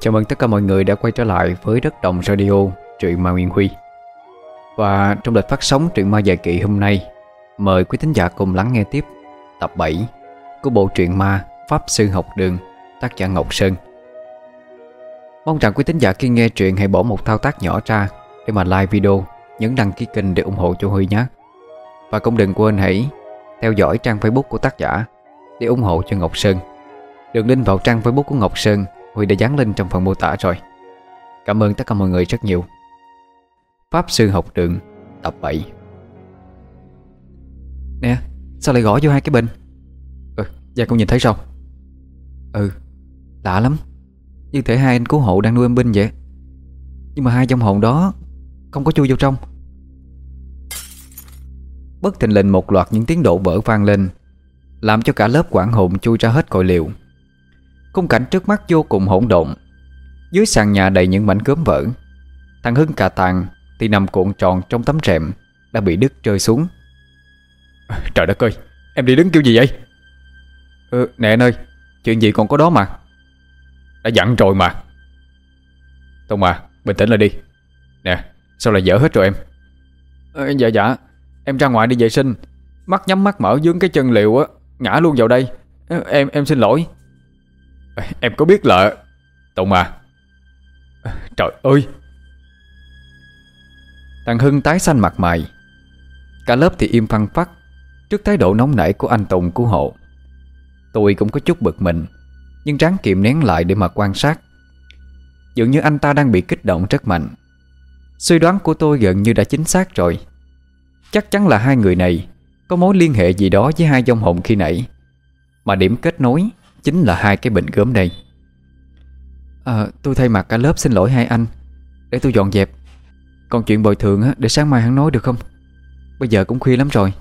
Chào mừng tất cả mọi người đã quay trở lại với Đất Đồng Radio, truyện Ma Nguyên Huy. Và trong lịch phát sóng truyện ma dài kỵ hôm nay Mời quý thính giả cùng lắng nghe tiếp tập 7 của bộ truyện ma Pháp Sư Học Đường tác giả Ngọc Sơn. Mong rằng quý thính giả khi nghe truyện hãy bỏ một thao tác nhỏ ra để mà like video, nhấn đăng ký kênh để ủng hộ cho Huy nhé. Và cũng đừng quên hãy theo dõi trang Facebook của tác giả để ủng hộ cho Ngọc Sơn. Đường link vào trang Facebook của Ngọc Sơn Huy đã dán lên trong phần mô tả rồi. Cảm ơn tất cả mọi người rất nhiều. Pháp Sư Học Đường, Tập 7 Nè, Sao lại gõ vô hai cái bình Ừ Dạ con nhìn thấy sao? Ừ Lạ lắm. Như thể hai anh cứu hộ đang nuôi em binh vậy. Nhưng mà hai trong hồn đó Không có chui vô trong. Bất thình lình một loạt những tiếng độ vỡ vang lên, Làm cho cả lớp quảng hồn chui ra hết cội liệu Khung cảnh trước mắt vô cùng hỗn độn. Dưới sàn nhà đầy những mảnh gớm vỡ Thằng Hưng cà tàng Thì nằm cuộn tròn trong tấm rèm Đã bị đứt rơi xuống. Trời đất ơi Em đi đứng kiểu gì vậy? Ừ nè anh ơi Chuyện gì còn có đó mà. Đã dặn rồi mà. Tông mà bình tĩnh lại đi. Nè sao lại dở hết rồi em? À, Dạ dạ. Em ra ngoài đi vệ sinh. Mắt nhắm mắt mở dướng cái chân liều á Ngã luôn vào đây. Em em xin lỗi Em có biết là tùng à? Trời ơi! Thằng Hưng tái xanh mặt mày. Cả lớp thì im phăng phắc Trước thái độ nóng nảy của anh Tùng cứu hộ. Tôi cũng có chút bực mình, Nhưng ráng kiềm nén lại để mà quan sát. Dường như anh ta đang bị kích động rất mạnh. Suy đoán của tôi gần như đã chính xác rồi. Chắc chắn là hai người này Có mối liên hệ gì đó với hai dông hồn khi nãy. Mà điểm kết nối Chính là hai cái bệnh gớm đây. À, Tôi thay mặt cả lớp xin lỗi hai anh. Để tôi dọn dẹp. Còn chuyện bồi thường á, để sáng mai hắn nói được không? Bây giờ cũng khuya lắm rồi.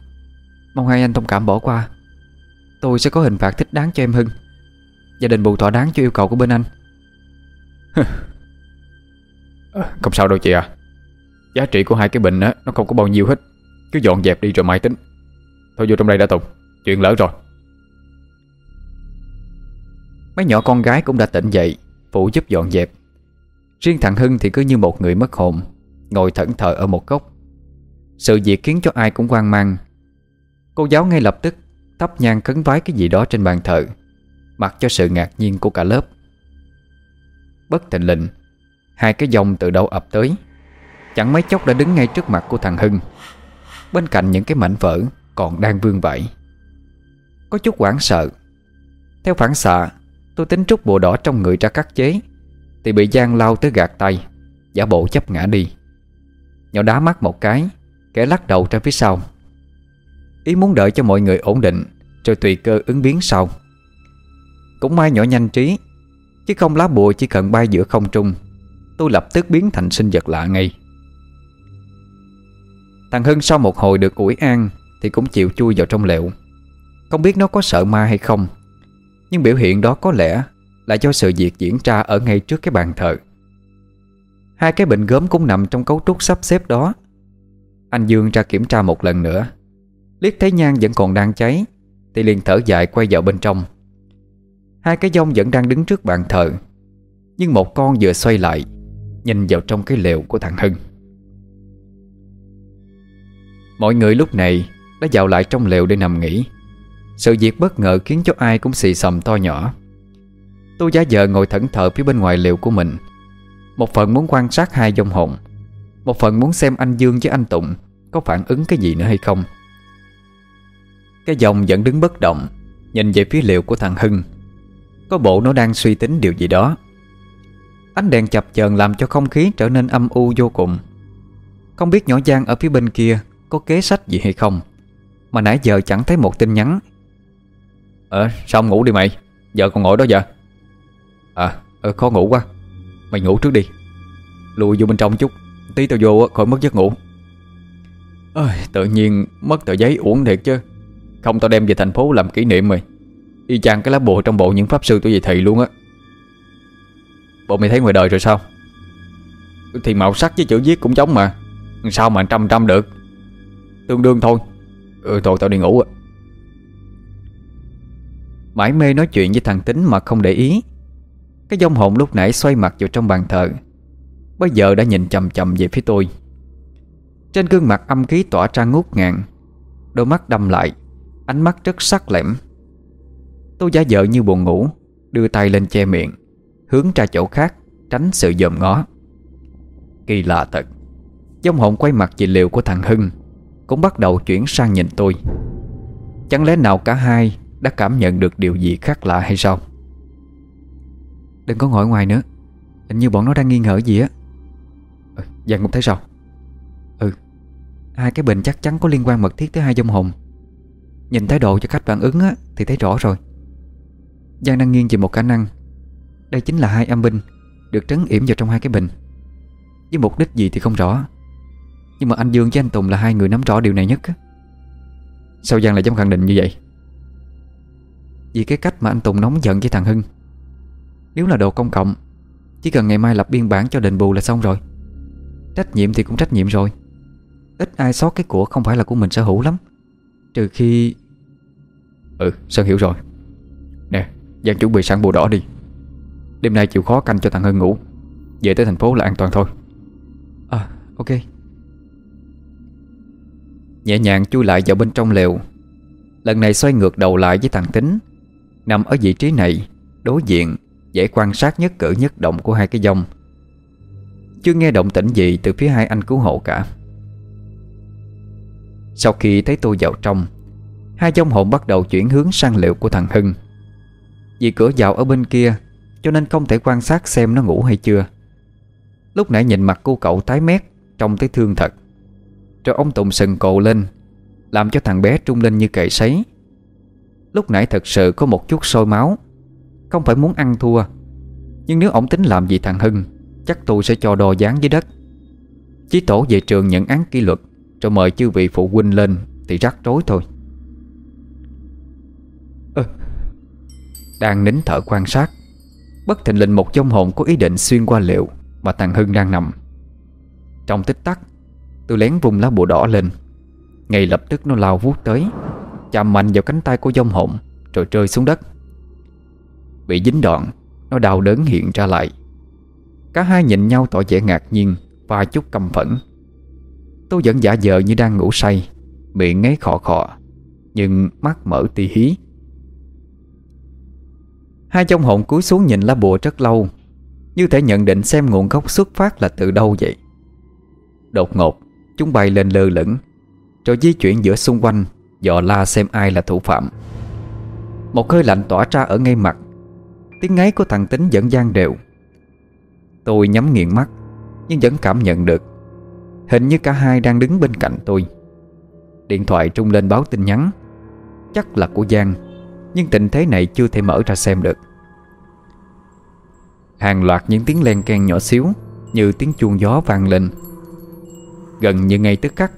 Mong hai anh thông cảm bỏ qua. Tôi sẽ có hình phạt thích đáng cho em Hưng. Gia đình bù thỏa đáng cho yêu cầu của bên anh. Không sao đâu chị à Giá trị của hai cái bình á Nó không có bao nhiêu hết. Cứ dọn dẹp đi rồi mai tính. Thôi vô trong đây đã Tùng. Chuyện lỡ rồi. Mấy nhỏ con gái cũng đã tỉnh dậy, Phụ giúp dọn dẹp. Riêng thằng Hưng thì cứ như một người mất hồn, Ngồi thẫn thờ ở một góc. Sự việc khiến cho ai cũng hoang mang. Cô giáo ngay lập tức Thắp nhang khấn vái cái gì đó trên bàn thờ, Mặc cho sự ngạc nhiên của cả lớp. Bất thình lình, Hai cái dòng từ đâu ập tới. Chẳng mấy chốc đã đứng ngay trước mặt của thằng Hưng. Bên cạnh những cái mảnh vỡ Còn đang vương vãi. Có chút hoảng sợ. Theo phản xạ Tôi tính trút bộ đỏ trong người ra cắt chế, Thì bị Giang lao tới gạt tay, Giả bộ chấp ngã đi. Nhỏ đá mắt một cái, Kẻ lắc đầu ra phía sau. Ý muốn đợi cho mọi người ổn định, Rồi tùy cơ ứng biến sau. Cũng may nhỏ nhanh trí, Chứ không lá bùa chỉ cần bay giữa không trung, Tôi lập tức biến thành sinh vật lạ ngay. Thằng Hưng sau một hồi được ủi an Thì cũng chịu chui vào trong lệu Không biết nó có sợ ma hay không nhưng biểu hiện đó có lẽ Là do sự việc diễn ra ở ngay trước cái bàn thờ. Hai cái bệnh gớm cũng nằm trong cấu trúc sắp xếp đó. Anh Dương ra kiểm tra một lần nữa. Liếc thấy nhang vẫn còn đang cháy, Thì liền thở dài quay vào bên trong. Hai cái dông vẫn đang đứng trước bàn thờ, Nhưng một con vừa xoay lại, Nhìn vào trong cái lều của thằng Hưng. Mọi người lúc này Đã vào lại trong lều để nằm nghỉ. Sự việc bất ngờ khiến cho ai cũng xì xầm to nhỏ. Tôi giả vờ ngồi thẫn thờ phía bên ngoài liệu của mình. Một phần muốn quan sát hai dông hồn, Một phần muốn xem anh Dương với anh Tụng Có phản ứng cái gì nữa hay không. Cái dòng vẫn đứng bất động, Nhìn về phía liệu của thằng Hưng. Có bộ nó đang suy tính điều gì đó. Ánh đèn chập chờn làm cho không khí trở nên âm u vô cùng. Không biết nhỏ Giang ở phía bên kia Có kế sách gì hay không, Mà nãy giờ chẳng thấy một tin nhắn Ờ sao không ngủ đi mày? Giờ còn ngồi đó giờ. À ờ, khó ngủ quá. Mày ngủ trước đi. Lùi vô bên trong chút. Tí tao vô khỏi mất giấc ngủ. Ôi, Tự nhiên mất tờ giấy uổng thiệt chứ. Không tao đem về thành phố làm kỷ niệm mày. Y chang cái lá bùa trong bộ những pháp sư tôi về thị luôn á. Bộ mày thấy ngoài đời rồi sao? Thì màu sắc với chữ viết cũng giống mà. Sao mà trăm trăm được? Tương đương thôi. Ừ thôi tao đi ngủ á. Mãi mê nói chuyện với thằng Tính mà không để ý. Cái dông hồn lúc nãy xoay mặt vào trong bàn thờ. Bây giờ đã nhìn chầm chầm về phía tôi. Trên gương mặt âm khí tỏa ra ngút ngàn. Đôi mắt đâm lại, Ánh mắt rất sắc lẻm. Tôi giả vờ như buồn ngủ, Đưa tay lên che miệng, Hướng ra chỗ khác, Tránh sự dòm ngó. Kỳ lạ thật, Dông hồn quay mặt về liệu của thằng Hưng, Cũng bắt đầu chuyển sang nhìn tôi. Chẳng lẽ nào cả hai đã cảm nhận được điều gì khác lạ hay sao? Đừng có ngồi ngoài nữa. Hình như bọn nó đang nghi ngờ gì á. Ừ, Giang cũng thấy sao? Ừ. Hai cái bình chắc chắn có liên quan mật thiết tới hai dông hồn. Nhìn thái độ cho cách phản ứng á Thì thấy rõ rồi. Giang đang nghiêng về một khả năng. Đây chính là hai âm binh Được trấn yểm vào trong hai cái bình. Với mục đích gì thì không rõ. Nhưng mà anh Dương với anh Tùng là hai người nắm rõ điều này nhất Sao Giang lại dám khẳng định như vậy vì cái cách mà anh Tùng nóng giận với thằng Hưng. Nếu là đồ công cộng, Chỉ cần ngày mai lập biên bản cho đền bù là xong rồi. Trách nhiệm thì cũng trách nhiệm rồi. Ít ai sót cái của không phải là của mình sở hữu lắm. Trừ khi Ừ Sơn hiểu rồi. Nè, Giang chuẩn bị sẵn bùa đỏ đi. Đêm nay chịu khó canh cho thằng Hưng ngủ. Về tới thành phố là an toàn thôi. À ok. Nhẹ nhàng chui lại vào bên trong lều. Lần này xoay ngược đầu lại với thằng Tính. Nằm ở vị trí này, Đối diện, Dễ quan sát nhất cử nhất động của hai cái dông. Chưa nghe động tĩnh gì Từ phía hai anh cứu hộ cả. Sau khi thấy tôi vào trong, Hai dông hồn bắt đầu chuyển hướng sang liệu của thằng Hưng. Vì cửa vào ở bên kia, Cho nên không thể quan sát xem nó ngủ hay chưa. Lúc nãy nhìn mặt cô cậu tái mét, Trông thấy thương thật. Rồi ông Tùng sừng cộ lên, Làm cho thằng bé trung lên như cậy sấy. Lúc nãy thật sự có một chút sôi máu. Không phải muốn ăn thua, Nhưng nếu ổng tính làm gì thằng Hưng, Chắc tôi sẽ cho đo dáng dưới đất. Chí tổ về trường nhận án kỷ luật, Rồi mời chư vị phụ huynh lên Thì rắc rối thôi. Đang nín thở quan sát, Bất thình lình một dông hồn có ý định xuyên qua liệu Mà thằng Hưng đang nằm. Trong tích tắc, Tôi lén vùng lá bùa đỏ lên, Ngay lập tức nó lao vuốt tới. Chạm mạnh vào cánh tay của dông hồn Rồi rơi xuống đất. Bị dính đoạn Nó đau đớn hiện ra lại. Cả hai nhìn nhau tỏ vẻ ngạc nhiên, Và chút căm phẫn. Tôi vẫn giả vờ như đang ngủ say, Miệng ngáy khọ khọ Nhưng mắt mở tì hí. Hai trong hồn cúi xuống nhìn lá bùa rất lâu, Như thể nhận định xem nguồn gốc xuất phát là từ đâu vậy. Đột ngột, Chúng bay lên lơ lửng, Rồi di chuyển giữa xung quanh. Dò la xem ai là thủ phạm. Một hơi lạnh tỏa ra ở ngay mặt. Tiếng ngáy của thằng tính vẫn gian đều. Tôi nhắm nghiền mắt, Nhưng vẫn cảm nhận được. Hình như cả hai đang đứng bên cạnh tôi. Điện thoại trung lên báo tin nhắn. Chắc là của Giang, Nhưng tình thế này chưa thể mở ra xem được. Hàng loạt những tiếng len keng nhỏ xíu, Như tiếng chuông gió vang lên. Gần như ngay tức khắc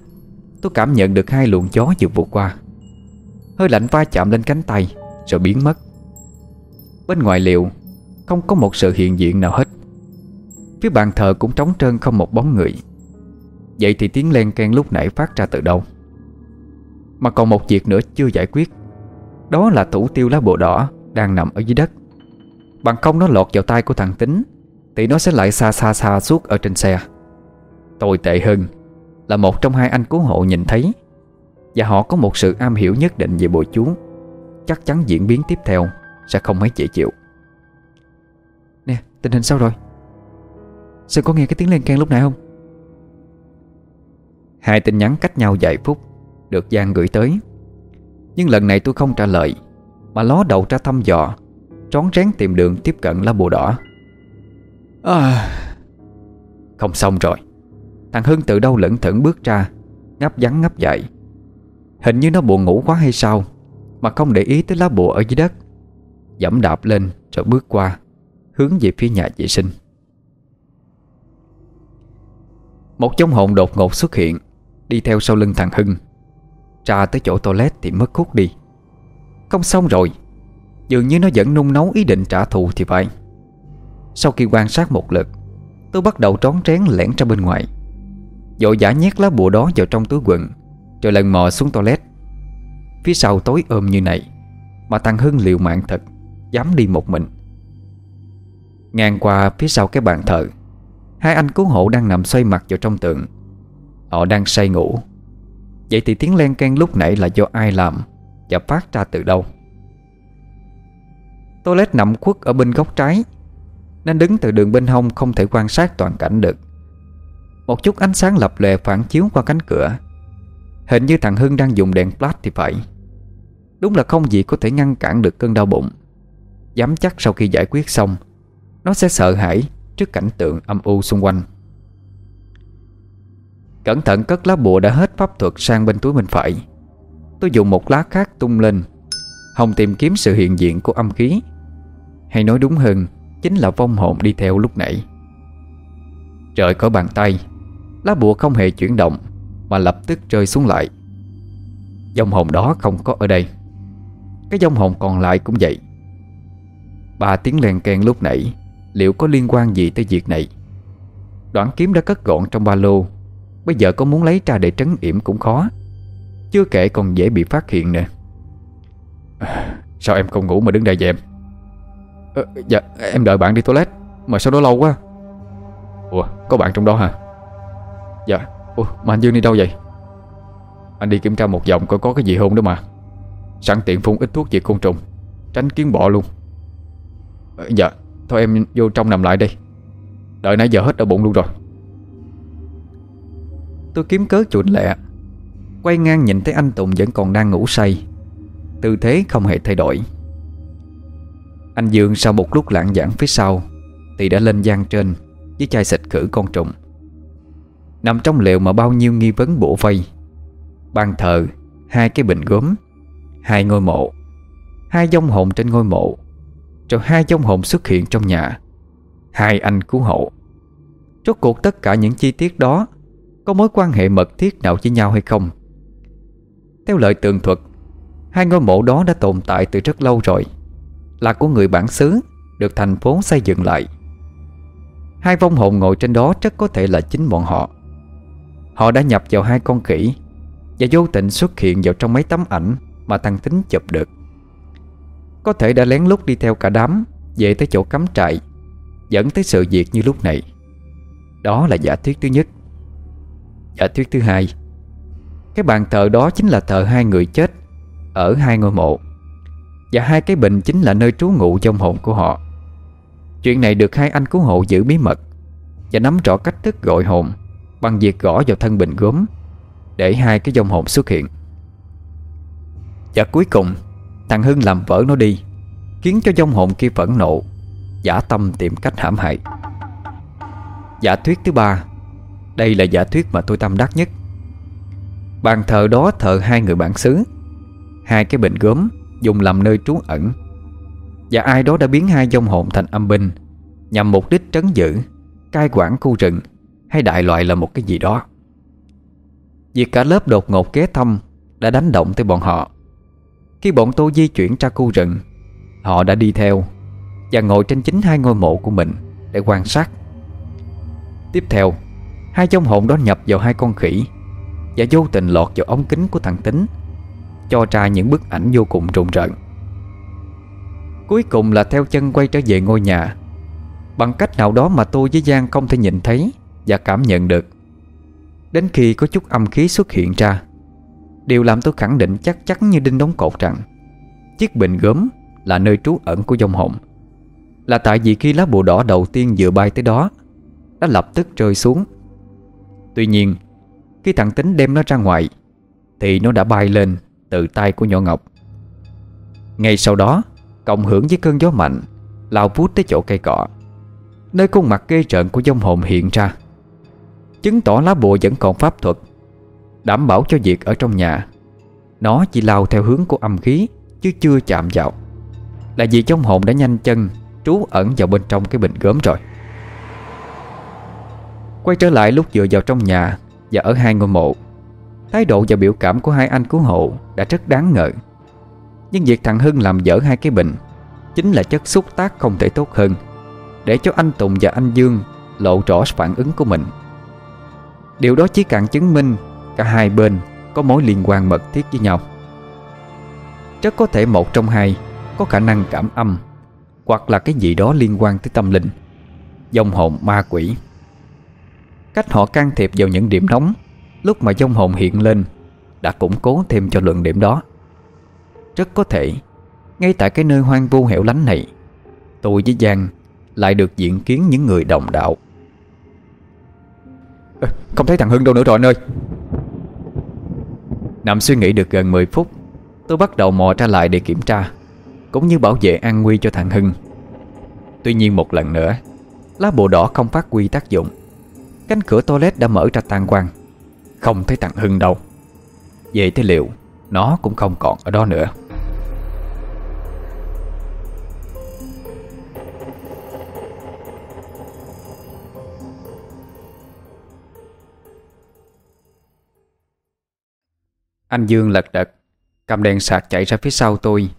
Tôi cảm nhận được hai luồng gió vừa vụt qua. Hơi lạnh va chạm lên cánh tay, Rồi biến mất. Bên ngoài liệu Không có một sự hiện diện nào hết. Phía bàn thờ cũng trống trơn không một bóng người. Vậy thì tiếng len keng lúc nãy phát ra từ đâu? Mà còn một việc nữa chưa giải quyết. Đó là thủ tiêu lá bồ đỏ Đang nằm ở dưới đất. Bằng không nó lọt vào tay của thằng Tính, Thì nó sẽ lại xa xa xa suốt ở trên xe. Tồi tệ hơn là một trong hai anh cứu hộ nhìn thấy. Và họ có một sự am hiểu nhất định về bùa chú. Chắc chắn diễn biến tiếp theo Sẽ không mấy dễ chịu. Nè, tình hình sao rồi? Sư có nghe cái tiếng len keng lúc nãy không? Hai tin nhắn cách nhau vài phút Được Giang gửi tới. Nhưng lần này tôi không trả lời, Mà ló đầu ra thăm dò, Trón rén tìm đường tiếp cận lá bùa đỏ. À... Không xong rồi. Thằng Hưng từ đâu lẫn thẫn bước ra, Ngáp vắng ngáp dậy Hình như nó buồn ngủ quá hay sao, Mà không để ý tới lá bùa ở dưới đất. Dẫm đạp lên rồi bước qua, Hướng về phía nhà vệ sinh. Một trong hồn đột ngột xuất hiện, Đi theo sau lưng thằng Hưng. Ra tới chỗ toilet thì mất hút đi. Không xong rồi, Dường như nó vẫn nung nấu ý định trả thù thì phải. Sau khi quan sát một lượt, Tôi bắt đầu trón trén lẻn ra bên ngoài. Dội giả nhét lá bùa đó vào trong túi quần, Rồi lần mò xuống toilet. Phía sau tối ôm như này, Mà thằng Hưng liều mạng thật, Dám đi một mình. Ngang qua phía sau cái bàn thờ, Hai anh cứu hộ đang nằm xoay mặt vào trong tượng Họ đang say ngủ. Vậy thì tiếng len can lúc nãy là do ai làm Và phát ra từ đâu? Toilet nằm khuất ở bên góc trái, Nên đứng từ đường bên hông Không thể quan sát toàn cảnh được. Một chút ánh sáng lập lè phản chiếu qua cánh cửa. Hình như thằng Hưng đang dùng đèn flash thì phải. Đúng là không gì có thể ngăn cản được cơn đau bụng. Dám chắc sau khi giải quyết xong, Nó sẽ sợ hãi trước cảnh tượng âm u xung quanh. Cẩn thận cất lá bùa đã hết pháp thuật sang bên túi bên phải. Tôi dùng một lá khác tung lên, Hồng tìm kiếm sự hiện diện của âm khí. Hay nói đúng hơn, Chính là vong hồn đi theo lúc nãy. Trời có bàn tay. Lá bùa không hề chuyển động Mà lập tức rơi xuống lại. Dòng hồn đó không có ở đây. Cái dòng hồn còn lại cũng vậy. Ba tiếng len keng lúc nãy Liệu có liên quan gì tới việc này? Đoạn kiếm đã cất gọn trong ba lô. Bây giờ có muốn lấy ra để trấn yểm cũng khó. Chưa kể còn dễ bị phát hiện nè. Sao em không ngủ mà đứng đây vậy em? À, Dạ em đợi bạn đi toilet Mà sao đó lâu quá? Ủa có bạn trong đó hả? Dạ. Ủa mà anh Dương đi đâu vậy? Anh đi kiểm tra một vòng coi có cái gì không đó mà. Sẵn tiện phun ít thuốc diệt côn trùng Tránh kiến bọ luôn. À, Dạ. Thôi em vô trong nằm lại đi Đợi nãy giờ hết ở bụng luôn rồi. Tôi kiếm cớ chuột lẹ. Quay ngang nhìn thấy anh Tùng vẫn còn đang ngủ say. Tư thế không hề thay đổi. Anh Dương sau một lúc lãng giảng phía sau Thì đã lên gian trên Với chai xịt khử con trùng. Nằm trong lều mà bao nhiêu nghi vấn bổ vây. Ban thờ, Hai cái bình gốm, Hai ngôi mộ, Hai dông hồn trên ngôi mộ Rồi hai dông hồn xuất hiện trong nhà, Hai anh cứu hộ. Rốt cuộc tất cả những chi tiết đó Có mối quan hệ mật thiết nào với nhau hay không? Theo lời tường thuật, Hai ngôi mộ đó đã tồn tại từ rất lâu rồi, Là của người bản xứ, Được thành phố xây dựng lại. Hai vong hồn ngồi trên đó rất có thể là chính bọn họ. Họ đã nhập vào hai con khỉ Và vô tình xuất hiện vào trong mấy tấm ảnh Mà thằng tính chụp được. Có thể đã lén lút đi theo cả đám Về tới chỗ cắm trại, Dẫn tới sự việc như lúc này. Đó là giả thuyết thứ nhất. Giả thuyết thứ hai, Cái bàn thờ đó chính là thờ hai người chết Ở hai ngôi mộ Và hai cái bình chính là nơi trú ngụ trong hồn của họ. Chuyện này được hai anh cứu hộ giữ bí mật Và nắm rõ cách thức gọi hồn. Bằng việc gõ vào thân bình gốm, Để hai cái dòng hồn xuất hiện. Và cuối cùng, Thằng Hưng làm vỡ nó đi, Khiến cho dòng hồn kia phẫn nộ, Giả tâm tìm cách hãm hại. Giả thuyết thứ ba, Đây là giả thuyết mà tôi tâm đắc nhất. Bàn thờ đó thờ hai người bản xứ, Hai cái bình gốm Dùng làm nơi trú ẩn. Và ai đó đã biến hai dông hồn thành âm binh, Nhằm mục đích trấn giữ, Cai quản khu rừng hay đại loại là một cái gì đó. Việc cả lớp đột ngột ghé thăm Đã đánh động tới bọn họ. Khi bọn tôi di chuyển ra khu rừng, Họ đã đi theo Và ngồi trên chính hai ngôi mộ của mình Để quan sát. Tiếp theo, Hai trong hồn đó nhập vào hai con khỉ Và vô tình lọt vào ống kính của thằng Tính, Cho ra những bức ảnh vô cùng rùng rợn. Cuối cùng là theo chân quay trở về ngôi nhà. Bằng cách nào đó mà tôi với Giang không thể nhìn thấy và cảm nhận được. Đến khi có chút âm khí xuất hiện ra, Điều làm tôi khẳng định chắc chắn như đinh đóng cột rằng, Chiếc bình gốm là nơi trú ẩn của dòng hồn. Là tại vì khi lá bùa đỏ đầu tiên vừa bay tới đó, Đã lập tức rơi xuống. Tuy nhiên, Khi thằng Tính đem nó ra ngoài, Thì nó đã bay lên từ tay của nhỏ Ngọc. Ngay sau đó, Cộng hưởng với cơn gió mạnh, Lao vút tới chỗ cây cọ. Nơi khuôn mặt ghê trợn của dông hồn hiện ra. Chứng tỏ lá bùa vẫn còn pháp thuật, Đảm bảo cho việc ở trong nhà. Nó chỉ lao theo hướng của âm khí, Chứ chưa chạm vào. Là vì trong hồn đã nhanh chân Trú ẩn vào bên trong cái bình gớm rồi. Quay trở lại lúc vừa vào trong nhà Và ở hai ngôi mộ, Thái độ và biểu cảm của hai anh cứu hộ Đã rất đáng ngờ. Nhưng việc thằng Hưng làm dở hai cái bình Chính là chất xúc tác không thể tốt hơn, Để cho anh Tùng và anh Dương Lộ rõ phản ứng của mình. Điều đó chỉ càng chứng minh Cả hai bên có mối liên quan mật thiết với nhau. Rất có thể một trong hai Có khả năng cảm âm Hoặc là cái gì đó liên quan tới tâm linh Dông hồn ma quỷ. Cách họ can thiệp vào những điểm nóng Lúc mà dông hồn hiện lên Đã củng cố thêm cho luận điểm đó. Rất có thể, Ngay tại cái nơi hoang vu hẻo lánh này, Tôi với Giang Lại được diện kiến những người đồng đạo. Ờ, không thấy thằng Hưng đâu nữa rồi anh ơi. Nằm suy nghĩ được gần 10 phút, Tôi bắt đầu mò ra lại để kiểm tra, Cũng như bảo vệ an nguy cho thằng Hưng. Tuy nhiên một lần nữa, Lá bùa đỏ không phát huy tác dụng. Cánh cửa toilet đã mở ra tan quang. Không thấy thằng Hưng đâu. Vậy thế liệu, Nó cũng không còn ở đó nữa. Anh Dương lật đật, Cầm đèn sạc chạy ra phía sau tôi,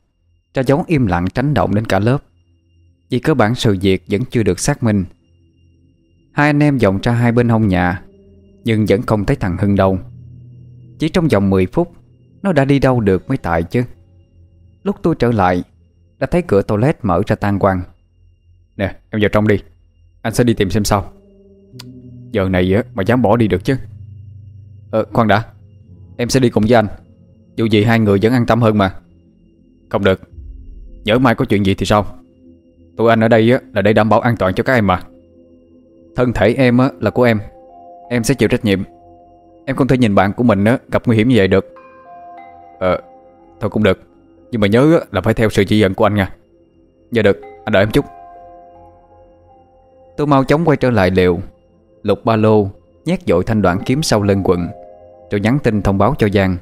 Ra giống im lặng tránh động đến cả lớp. Vì cơ bản sự việc vẫn chưa được xác minh. Hai anh em vòng ra hai bên hông nhà, Nhưng vẫn không thấy thằng Hưng đâu. Chỉ trong vòng 10 phút, Nó đã đi đâu được mới tại chứ? Lúc tôi trở lại, Đã thấy cửa toilet mở ra tan quang Nè, em vào trong đi, Anh sẽ đi tìm xem sao. Giờ này mà dám bỏ đi được chứ? Ờ khoan đã. Em sẽ đi cùng với anh. Dù gì hai người vẫn an tâm hơn mà. Không được. Nhớ mai có chuyện gì thì sao Tụi anh ở đây là để đảm bảo an toàn cho các em mà. Thân thể em là của em. Em sẽ chịu trách nhiệm. Em không thể nhìn bạn của mình gặp nguy hiểm như vậy được. Ờ Thôi cũng được. Nhưng mà nhớ là phải theo sự chỉ dẫn của anh nha. Dạ được, Anh đợi em chút. Tôi mau chóng quay trở lại liều Lục ba lô, Nhét dội thanh đoạn kiếm sau lưng quần rồi nhắn tin thông báo cho Giang.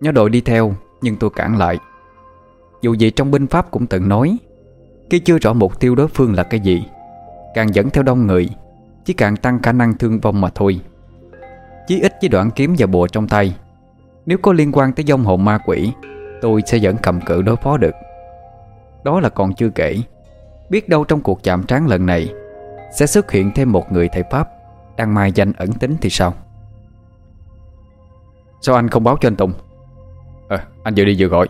Nhớ đội đi theo, Nhưng tôi cản lại. Dù gì trong binh pháp cũng từng nói, Khi chưa rõ mục tiêu đối phương là cái gì, Càng dẫn theo đông người, Chỉ càng tăng khả năng thương vong mà thôi. Chí ít với đoạn kiếm và bùa trong tay. Nếu có liên quan tới dông hồn ma quỷ, Tôi sẽ vẫn cầm cự đối phó được. Đó là còn chưa kể, Biết đâu trong cuộc chạm trán lần này, Sẽ xuất hiện thêm một người thầy Pháp, Đang mai danh ẩn tính thì sao? Sao anh không báo cho anh Tùng? Ờ anh vừa đi vừa gọi.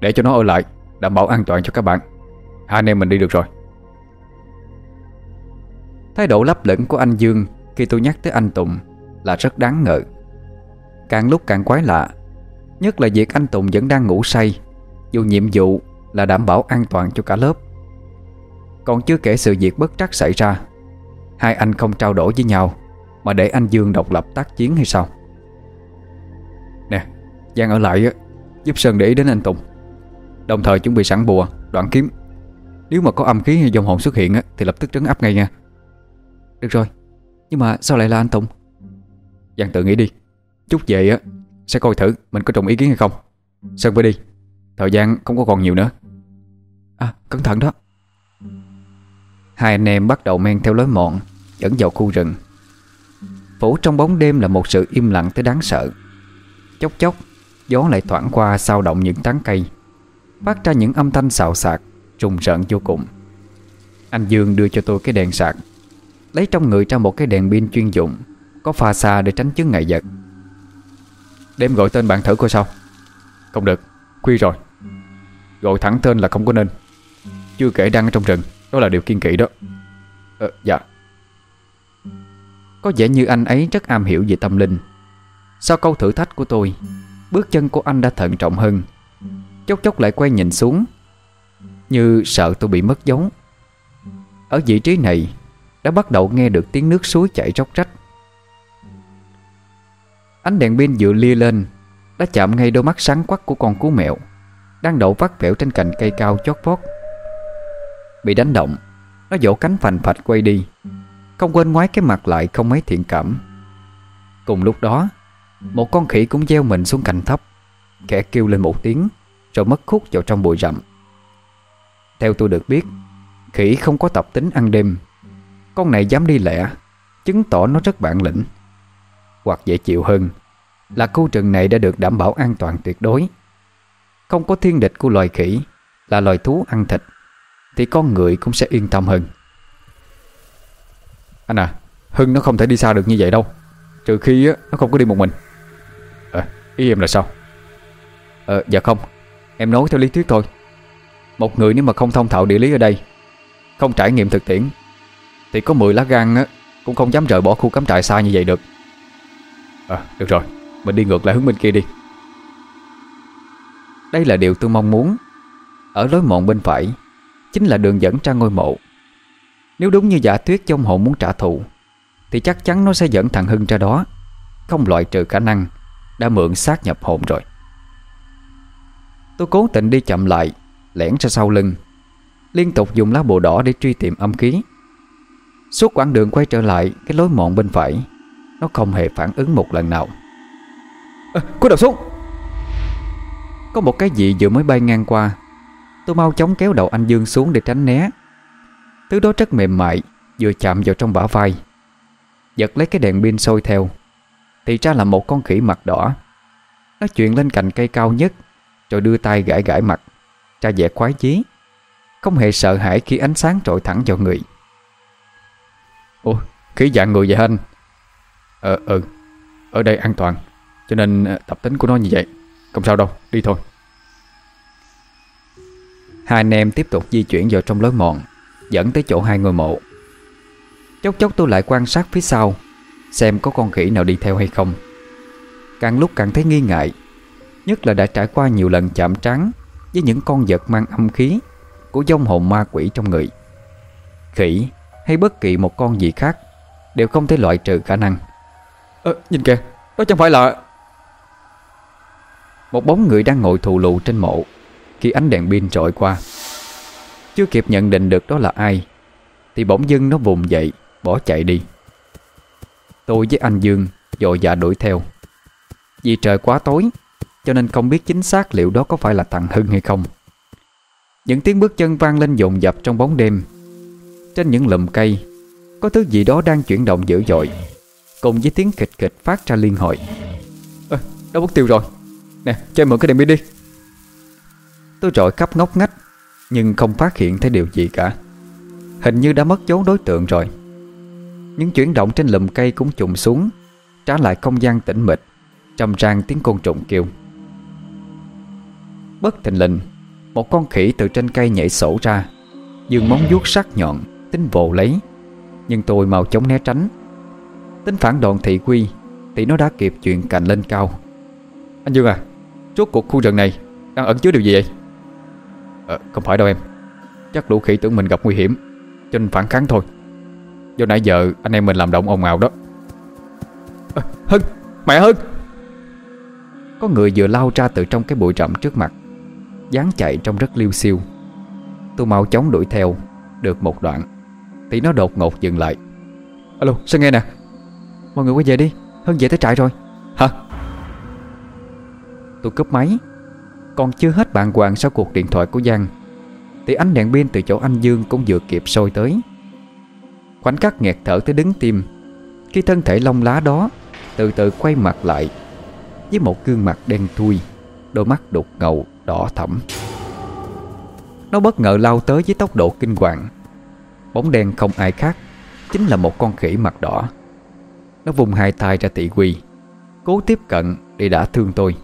Để cho nó ở lại Đảm bảo an toàn cho các bạn. Hai anh em mình đi được rồi. Thái độ lấp lửng của anh Dương Khi tôi nhắc tới anh Tùng Là rất đáng ngờ. Càng lúc càng quái lạ Nhất là việc anh Tùng vẫn đang ngủ say Dù nhiệm vụ là đảm bảo an toàn cho cả lớp. Còn chưa kể sự việc bất trắc xảy ra Hai anh không trao đổi với nhau Mà để anh Dương độc lập tác chiến hay sao Giang ở lại Giúp Sơn để ý đến anh Tùng. Đồng thời chuẩn bị sẵn bùa, đoạn kiếm. Nếu mà có âm khí hay dòng hồn xuất hiện Thì lập tức trấn áp ngay nha. Được rồi Nhưng mà sao lại là anh Tùng? Giang tự nghĩ đi. Chút về á Sẽ coi thử mình có trùng ý kiến hay không. Sơn phải đi Thời gian không có còn nhiều nữa. À cẩn thận đó. Hai anh em bắt đầu men theo lối mòn Dẫn vào khu rừng. Phủ trong bóng đêm là một sự im lặng tới đáng sợ. Chốc chốc Gió lại thoảng qua sao động những tán cây Phát ra những âm thanh xào xạc Trùng rợn vô cùng. Anh Dương đưa cho tôi cái đèn sạc Lấy trong người ra một cái đèn pin chuyên dụng Có pha xa để tránh chứng ngại vật. Đêm gọi tên bạn thử coi sao. Không được, khuya rồi. Gọi thẳng tên là không có nên. Chưa kể đang ở trong rừng Đó là điều kiên kỵ đó. Ờ, dạ. Có vẻ như anh ấy rất am hiểu về tâm linh. Sau câu thử thách của tôi Bước chân của anh đã thận trọng hơn. Chốc chốc lại quay nhìn xuống, Như sợ tôi bị mất dấu. Ở vị trí này, Đã bắt đầu nghe được tiếng nước suối chảy róc rách. Ánh đèn pin dựa lia lên, Đã chạm ngay đôi mắt sáng quắc của con cú mèo, Đang đậu vắt vẻo trên cành cây cao chót vót. Bị đánh động, Nó vỗ cánh phành phạch quay đi. Không quên ngoái cái mặt lại không mấy thiện cảm. Cùng lúc đó Ừ. Một con khỉ cũng gieo mình xuống cành thấp. Khẽ kêu lên một tiếng, Rồi mất khúc vào trong bụi rậm. Theo tôi được biết, Khỉ không có tập tính ăn đêm. Con này dám đi lẻ Chứng tỏ nó rất bản lĩnh. Hoặc dễ chịu hơn, Là khu rừng này đã được đảm bảo an toàn tuyệt đối. Không có thiên địch của loài khỉ, Là loài thú ăn thịt, Thì con người cũng sẽ yên tâm hơn. Anh à Hưng nó không thể đi xa được như vậy đâu. Trừ khi nó không có đi một mình. Ý em là sao? Ờ dạ không. Em nói theo lý thuyết thôi. Một người nếu mà không thông thạo địa lý ở đây, Không trải nghiệm thực tiễn, Thì có 10 lá gan á, Cũng không dám rời bỏ khu cắm trại xa như vậy được. À được rồi. Mình đi ngược lại hướng bên kia đi. Đây là điều tôi mong muốn. Ở lối mòn bên phải, Chính là đường dẫn ra ngôi mộ. Nếu đúng như giả thuyết trong hộ muốn trả thù, Thì chắc chắn nó sẽ dẫn thằng Hưng ra đó. Không loại trừ khả năng đã mượn xác nhập hồn rồi. Tôi cố tình đi chậm lại Lẻn ra sau lưng Liên tục dùng lá bùa đỏ để truy tìm âm khí. Suốt quãng đường quay trở lại Cái lối mòn bên phải Nó không hề phản ứng một lần nào. À, Cúi đầu xuống Có một cái gì vừa mới bay ngang qua Tôi mau chóng kéo đầu anh Dương xuống để tránh né. Thứ đó rất mềm mại Vừa chạm vào trong bả vai Giật lấy cái đèn pin sôi theo thì ra là một con khỉ mặt đỏ. Nó chuyện lên cành cây cao nhất, Rồi đưa tay gãi gãi mặt. Ra vẻ khoái chí. Không hề sợ hãi khi ánh sáng trội thẳng vào người. Ủa, khỉ dạng người vậy anh Ờ ừ. Ở đây an toàn. Cho nên ờ, tập tính của nó như vậy. Không sao đâu, đi thôi. Hai anh em tiếp tục di chuyển vào trong lối mòn, Dẫn tới chỗ hai ngôi mộ. Chốc chốc tôi lại quan sát phía sau. Xem có con khỉ nào đi theo hay không. Càng lúc càng thấy nghi ngại Nhất là đã trải qua nhiều lần chạm trán Với những con vật mang âm khí Của dông hồn ma quỷ trong người. Khỉ hay bất kỳ một con gì khác Đều không thể loại trừ khả năng. Ờ nhìn kìa Đó chẳng phải là Một bóng người đang ngồi thù lụ trên mộ Khi ánh đèn pin trội qua. Chưa kịp nhận định được đó là ai Thì bỗng dưng nó vùng dậy Bỏ chạy đi Tôi với anh Dương dội dạ đuổi theo. Vì trời quá tối Cho nên không biết chính xác liệu đó có phải là thằng Hưng hay không. Những tiếng bước chân vang lên dồn dập trong bóng đêm. Trên những lùm cây Có thứ gì đó đang chuyển động dữ dội Cùng với tiếng kịch kịch phát ra liên hồi. À, Đâu mất tiêu rồi. Nè cho em mượn cái đèn pin đi. Tôi rọi khắp ngóc ngách Nhưng không phát hiện thấy điều gì cả. Hình như đã mất dấu đối tượng rồi. Những chuyển động trên lùm cây cũng trùng xuống Trả lại không gian tĩnh mịch Trầm tràn tiếng côn trùng kêu. Bất thình lình Một con khỉ từ trên cây nhảy sổ ra Dương móng vuốt sắc nhọn Tính vồ lấy. Nhưng tôi mau chống né tránh. Tính phản đòn thị quy Thì nó đã kịp chuyện cành lên cao. Anh Dương à Rốt cuộc khu rừng này Đang ẩn chứa điều gì vậy? À, Không phải đâu em. Chắc lũ khỉ tưởng mình gặp nguy hiểm Cho nên phản kháng thôi. Do nãy giờ anh em mình làm động ồn ào đó. À, Hưng Mẹ Hưng. Có người vừa lao ra từ trong cái bụi rậm trước mặt dáng chạy trông rất liêu siêu Tôi mau chóng đuổi theo Được một đoạn Thì nó đột ngột dừng lại. Alo sao nghe nè. Mọi người quay về đi Hưng về tới trại rồi. Hả? Tôi cúp máy. Còn chưa hết bàn hoàng sau cuộc điện thoại của Giang Thì ánh đèn pin từ chỗ anh Dương Cũng vừa kịp sôi tới Khoảnh khắc nghẹt thở tới đứng tim Khi thân thể lông lá đó Từ từ quay mặt lại Với một gương mặt đen thui, Đôi mắt đục ngầu, đỏ thẫm. Nó bất ngờ lao tới với tốc độ kinh hoàng. Bóng đen không ai khác Chính là một con khỉ mặt đỏ. Nó vùng hai tay ra tị quỳ, Cố tiếp cận để đã thương tôi.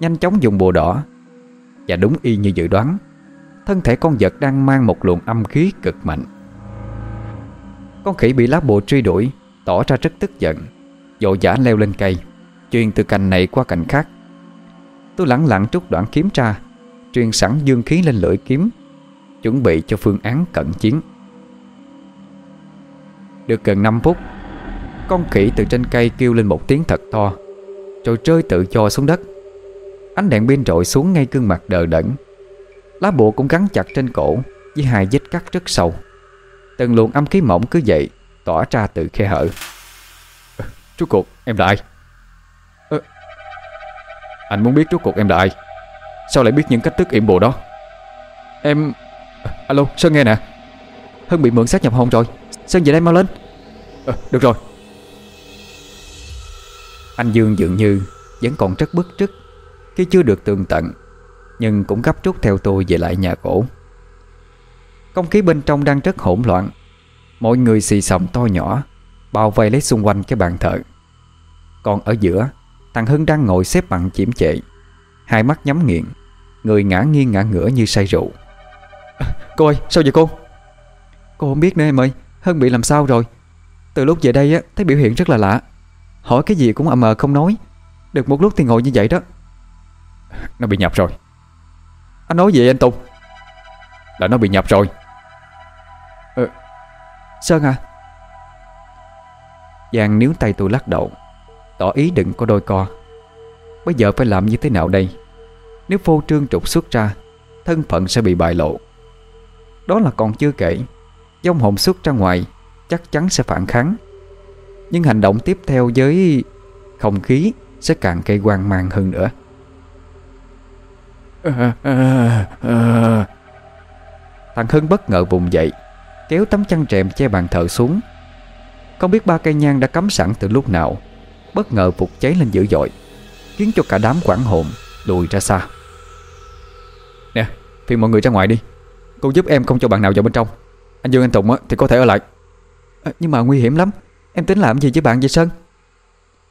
Nhanh chóng dùng bùa đỏ, Và đúng y như dự đoán, Thân thể con vật đang mang một luồng âm khí cực mạnh. Con khỉ bị lá bùa truy đuổi, Tỏ ra rất tức giận. Dội giả leo lên cây, Truyền từ cành này qua cành khác. Tôi lẳng lặng trút đoạn kiếm ra, Truyền sẵn dương khí lên lưỡi kiếm, Chuẩn bị cho phương án cận chiến. Được gần 5 phút, Con khỉ từ trên cây kêu lên một tiếng thật to, Rồi rơi tự do xuống đất. Ánh đèn pin rọi xuống ngay gương mặt đờ đẫn. Lá bùa cũng gắn chặt trên cổ, Với hai vết cắt rất sâu. Từng luồng âm khí mỏng cứ vậy Tỏa ra từ khe hở. À, Rốt cuộc em là ai? À, Anh muốn biết rốt cuộc em là ai? Sao lại biết những cách thức yểm bộ đó? Em à, Alo Sơn nghe nè. Hân bị mượn xác nhập hồn rồi. Sơn về đây mau lên. À, Được rồi. Anh Dương dường như Vẫn còn rất bức trức Khi chưa được tường tận Nhưng cũng gấp rút theo tôi về lại nhà cổ. Không khí bên trong đang rất hỗn loạn. Mọi người xì xầm to nhỏ Bao vây lấy xung quanh cái bàn thờ. Còn ở giữa Thằng Hưng đang ngồi xếp bằng chiếm chệ Hai mắt nhắm nghiền Người ngã nghiêng ngã ngửa như say rượu. Cô ơi sao vậy cô? Cô không biết nữa em ơi Hân bị làm sao rồi? Từ lúc về đây á thấy biểu hiện rất là lạ. Hỏi cái gì cũng ậm ờ không nói. Được một lúc thì ngồi như vậy đó. Nó bị nhập rồi. Anh nói gì anh Tùng? Là nó bị nhập rồi Sơn à? Giang níu tay tôi lắc đầu Tỏ ý đừng có đôi co. Bây giờ phải làm như thế nào đây? Nếu phô trương trục xuất ra Thân phận sẽ bị bại lộ. Đó là còn chưa kể Dông hồn xuất ra ngoài Chắc chắn sẽ phản kháng. Nhưng hành động tiếp theo với Không khí sẽ càng gây hoang mang hơn nữa. Thằng Hưng bất ngờ vùng dậy Kéo tấm chăn trệm che bàn thờ xuống. Không biết ba cây nhang đã cắm sẵn từ lúc nào Bất ngờ phục cháy lên dữ dội Khiến cho cả đám quảng hồn Lùi ra xa. Nè phiền mọi người ra ngoài đi. Cô giúp em không cho bạn nào vào bên trong. Anh Dương anh Tùng á thì có thể ở lại. À, Nhưng mà nguy hiểm lắm. Em tính làm gì với bạn vậy Sơn?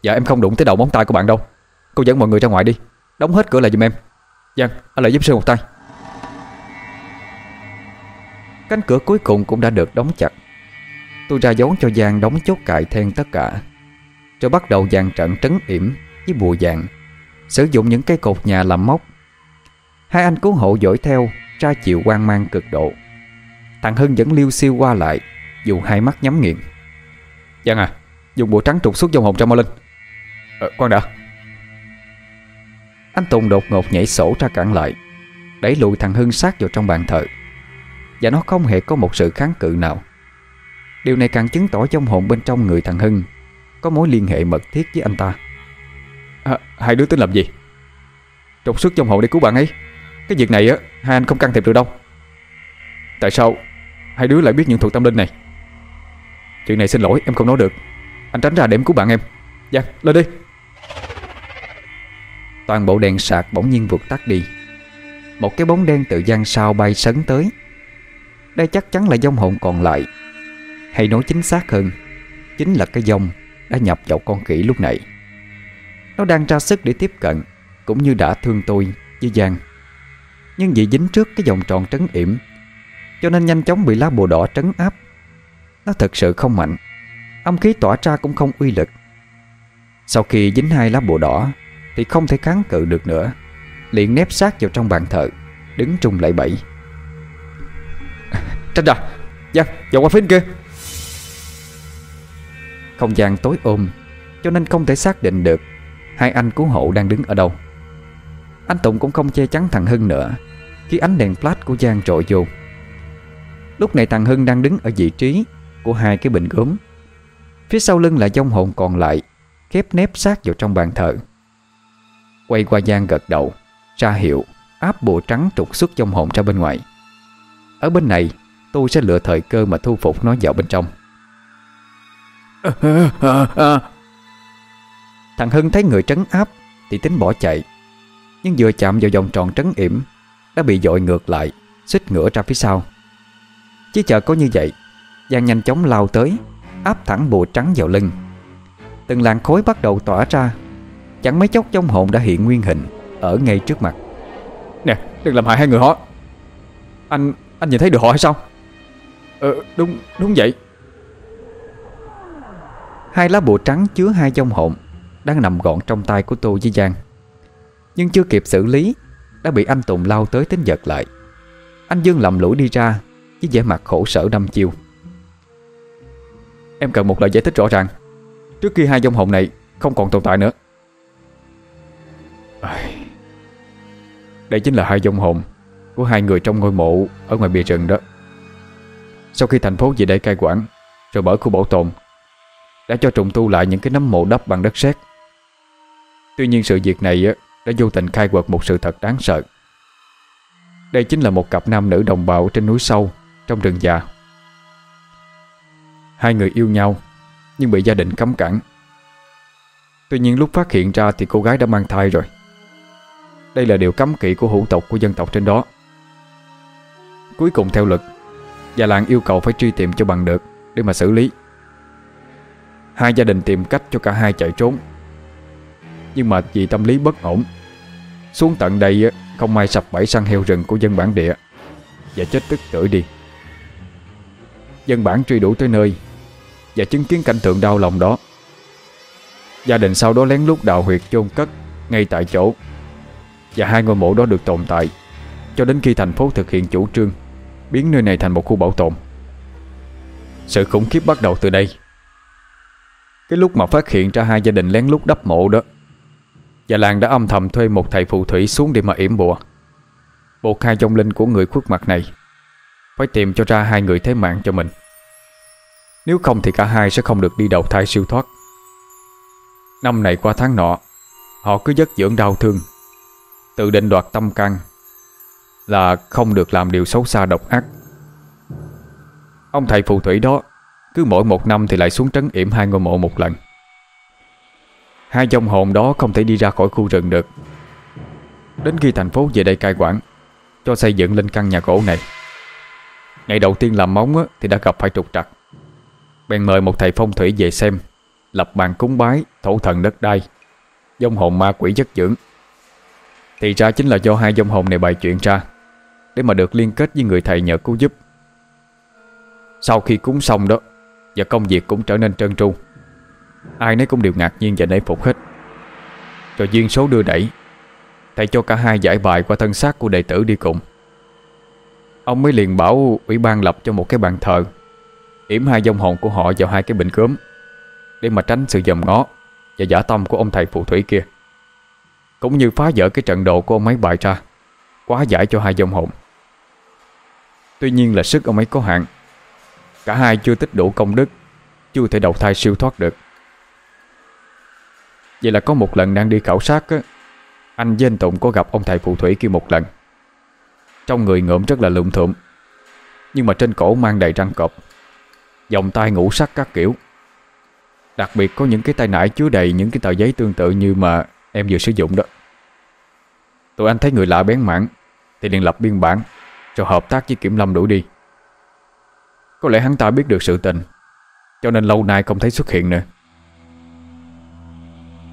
Dạ em không đụng tới đầu móng tay của bạn đâu. Cô dẫn mọi người ra ngoài đi. Đóng hết cửa lại giùm em. Giang anh lại giúp Sơn một tay. Cánh cửa cuối cùng cũng đã được đóng chặt. Tôi ra dấu cho Giang đóng chốt cại then tất cả. Rồi bắt đầu dàn trận trấn yểm với bùa vàng. Sử dụng những cây cột nhà làm móc. Hai anh cứu hộ dõi theo tra chịu quan mang cực độ. Thằng Hưng vẫn liêu siêu qua lại Dù hai mắt nhắm nghiền. Giang à Dùng bùa trắng trục xuất dòng hồn cho mau lên ờ, Con đã. Anh Tùng đột ngột nhảy sổ ra cản lại Đẩy lùi thằng Hưng sát vào trong bàn thờ. Và nó không hề có một sự kháng cự nào. Điều này càng chứng tỏ trong hồn bên trong người thằng Hưng Có mối liên hệ mật thiết với anh ta. À, Hai đứa tính làm gì? Trục xuất trong hồn để cứu bạn ấy. Cái việc này á Hai anh không can thiệp được đâu. Tại sao Hai đứa lại biết những thuật tâm linh này? Chuyện này xin lỗi em không nói được. Anh tránh ra để em cứu bạn em. Giang lên đi. Toàn bộ đèn sạc bỗng nhiên vụt tắt đi. Một cái bóng đen từ gian sau bay sấn tới đây chắc chắn là dông hồn còn lại. Hay nói chính xác hơn, Chính là cái dông đã nhập vào con khỉ lúc nãy Nó đang ra sức để tiếp cận, Cũng như đã thương tôi với Giang. Nhưng vì dính trước cái vòng tròn trấn yểm, Cho nên nhanh chóng bị lá bùa đỏ trấn áp. Nó thật sự không mạnh, Âm khí tỏa ra cũng không uy lực. Sau khi dính hai lá bùa đỏ, Thì không thể kháng cự được nữa, Liền nép sát vào trong bàn thờ, Đứng trung lại bẫy. Tranh ra Giang dạ, vào qua phía kia. Không gian tối ôm, Cho nên không thể xác định được Hai anh cứu hộ đang đứng ở đâu. Anh Tùng cũng không che chắn thằng Hưng nữa, Khi ánh đèn flash của Giang trội vô. Lúc này thằng Hưng đang đứng ở vị trí Của hai cái bình gốm. Phía sau lưng là dông hồn còn lại, Khép nép sát vào trong bàn thờ. Quay qua Giang gật đầu, Ra hiệu áp bộ trắng trục xuất dông hồn ra bên ngoài. Ở bên này Tôi sẽ lựa thời cơ mà thu phục nó vào bên trong. Thằng Hưng thấy người trấn áp Thì tính bỏ chạy, Nhưng vừa chạm vào vòng tròn trấn yểm, Đã bị dội ngược lại, Xích ngửa ra phía sau. Chỉ chờ có như vậy Giang nhanh chóng lao tới, Áp thẳng bùa trắng vào lưng. Từng làn khối bắt đầu tỏa ra, Chẳng mấy chốc trong hồn đã hiện nguyên hình Ở ngay trước mặt. Nè, đừng làm hại hai người họ. Anh anh nhìn thấy được họ hay sao? Ờ đúng đúng vậy. Hai lá bùa trắng chứa hai dông hồn Đang nằm gọn trong tay của tôi với Giang. Nhưng chưa kịp xử lý Đã bị anh Tùng lao tới tính giật lại. Anh Dương lầm lũi đi ra Với vẻ mặt khổ sở đâm chiêu. Em cần một lời giải thích rõ ràng. Trước khi hai dông hồn này không còn tồn tại nữa. Đây chính là hai dông hồn Của hai người trong ngôi mộ Ở ngoài bìa rừng đó sau khi thành phố về đây cai quản, Rồi mở khu bảo tồn, Đã cho trùng tu lại những cái nấm mộ đắp bằng đất sét. Tuy nhiên sự việc này Đã vô tình khai quật một sự thật đáng sợ. Đây chính là một cặp nam nữ đồng bào trên núi sâu, Trong rừng già. Hai người yêu nhau, Nhưng bị gia đình cấm cản. Tuy nhiên lúc phát hiện ra Thì cô gái đã mang thai rồi. Đây là điều cấm kỵ của hữu tộc của dân tộc trên đó. Cuối cùng theo luật và làng yêu cầu phải truy tìm cho bằng được Để mà xử lý. Hai gia đình tìm cách cho cả hai chạy trốn. Nhưng mà vì tâm lý bất ổn, Xuống tận đây không may sập bẫy săn heo rừng của dân bản địa Và chết tức tưởi đi. Dân bản truy đuổi tới nơi Và chứng kiến cảnh tượng đau lòng đó. Gia đình sau đó lén lút đào huyệt chôn cất Ngay tại chỗ. Và hai ngôi mộ đó được tồn tại Cho đến khi thành phố thực hiện chủ trương Biến nơi này thành một khu bảo tồn. Sự khủng khiếp bắt đầu từ đây. Cái lúc mà phát hiện ra hai gia đình lén lút đắp mộ đó Và làng đã âm thầm thuê một thầy phù thủy xuống để mà yểm bùa. Buộc hai dòng linh của người khuất mặt này Phải tìm cho ra hai người thế mạng cho mình. Nếu không thì cả hai sẽ không được đi đầu thai siêu thoát. Năm này qua tháng nọ, Họ cứ giấc dưỡng đau thương, Tự định đoạt tâm can là không được làm điều xấu xa độc ác. Ông thầy phù thủy đó, Cứ mỗi một năm thì lại xuống trấn yểm hai ngôi mộ một lần. Hai dòng hồn đó không thể đi ra khỏi khu rừng được. Đến khi thành phố về đây cai quản, Cho xây dựng lên căn nhà cổ này. Ngày đầu tiên làm móng thì đã gặp phải trục trặc. Bèn mời một thầy phong thủy về xem, Lập bàn cúng bái, Thổ thần đất đai Dông hồn ma quỷ chất dưỡng. Thì ra chính là do hai dông hồn này bày chuyện ra. Để mà được liên kết với người thầy nhờ cứu giúp. Sau khi cúng xong đó Và công việc cũng trở nên trơn tru Ai nấy cũng đều ngạc nhiên và nể phục hết. Rồi duyên số đưa đẩy Thầy cho cả hai giải bài qua thân xác của đệ tử đi cùng. Ông mới liền bảo ủy ban lập cho một cái bàn thờ Yểm hai dòng hồn của họ vào hai cái bình cướm, Để mà tránh sự dòm ngó Và giả tâm của ông thầy phù thủy kia. Cũng như phá vỡ cái trận đồ của ông ấy bài ra Quá giải cho hai dòng hồn. Tuy nhiên là sức ông ấy có hạn. Cả hai chưa tích đủ công đức Chưa thể đầu thai siêu thoát được. Vậy là có một lần đang đi khảo sát á, Anh với anh Tụng có gặp ông thầy phù thủy kia một lần. Trong người ngợm rất là lụm thụm Nhưng mà trên cổ mang đầy răng cọp Dòng tay ngũ sắc các kiểu. Đặc biệt có những cái tay nải chứa đầy những cái tờ giấy tương tự như mà em vừa sử dụng đó. Tụi anh thấy người lạ bén mảng Thì liền lập biên bản. Rồi hợp tác với Kiểm Lâm đuổi đi. Có lẽ hắn ta biết được sự tình, Cho nên lâu nay không thấy xuất hiện nữa.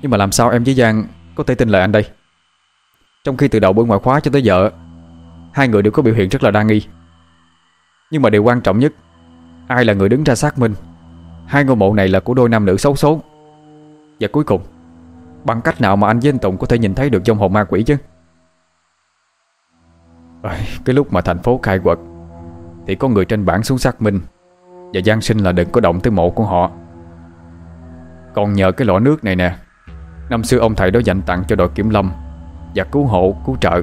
Nhưng mà làm sao em với Giang Có thể tin lời anh đây? Trong khi từ đầu buổi ngoại khóa cho tới giờ, Hai người đều có biểu hiện rất là đa nghi. Nhưng mà điều quan trọng nhất, Ai là người đứng ra xác minh? Hai ngôi mộ này là của đôi nam nữ xấu số Và cuối cùng, Bằng cách nào mà anh với anh Tùng có thể nhìn thấy được trong hồn ma quỷ chứ? À, Cái lúc mà thành phố khai quật Thì có người trên bảng xuống xác minh Và gian sinh là đừng có động tới mộ của họ. Còn nhờ cái lọ nước này nè Năm xưa ông thầy đó dành tặng cho đội kiểm lâm Và cứu hộ, cứu trợ.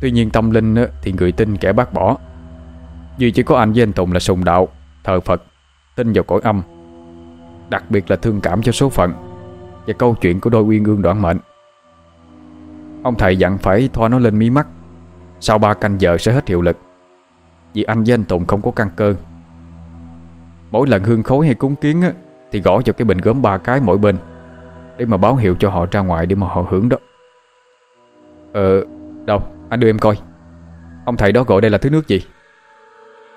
Tuy nhiên tâm linh thì người tin kẻ bác bỏ. Duy chỉ có anh với anh Tùng là sùng đạo Thờ Phật Tin vào cõi âm. Đặc biệt là thương cảm cho số phận Và câu chuyện của đôi uyên ương đoạn mệnh. Ông thầy dặn phải thoa nó lên mí mắt. Sau ba canh giờ sẽ hết hiệu lực. Vì anh với anh Tùng không có căn cơ. Mỗi lần hương khối hay cúng kiến á, Thì gõ vào cái bình gốm ba cái mỗi bên Để mà báo hiệu cho họ ra ngoài Để mà họ hưởng đó. Ờ đâu anh đưa em coi. Ông thầy đó gọi đây là thứ nước gì?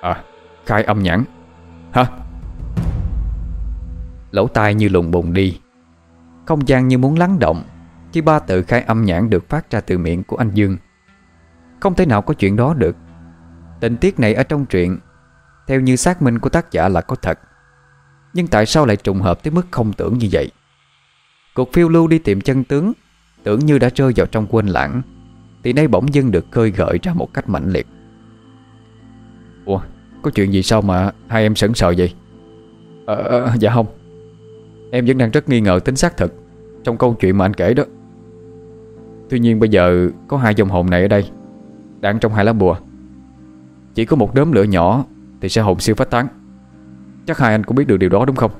À khai âm nhãn. Hả Lỗ tai như lùng bùng đi. Không gian như muốn lắng động Khi ba tự khai âm nhãn được phát ra từ miệng của anh Dương không thể nào có chuyện đó được. Tình tiết này ở trong truyện Theo như xác minh của tác giả là có thật. Nhưng tại sao lại trùng hợp tới mức không tưởng như vậy? Cuộc phiêu lưu đi tìm chân tướng Tưởng như đã rơi vào trong quên lãng Thì nay bỗng dưng được khơi gợi ra một cách mạnh liệt. Ủa Có chuyện gì sao mà hai em sững sờ vậy? Ờ à, dạ không. Em vẫn đang rất nghi ngờ tính xác thực Trong câu chuyện mà anh kể đó. Tuy nhiên bây giờ Có hai dòng hồn này ở đây. Đang trong hai lá bùa. Chỉ có một đốm lửa nhỏ Thì sẽ hồn siêu phát tán. Chắc hai anh cũng biết được điều đó đúng không?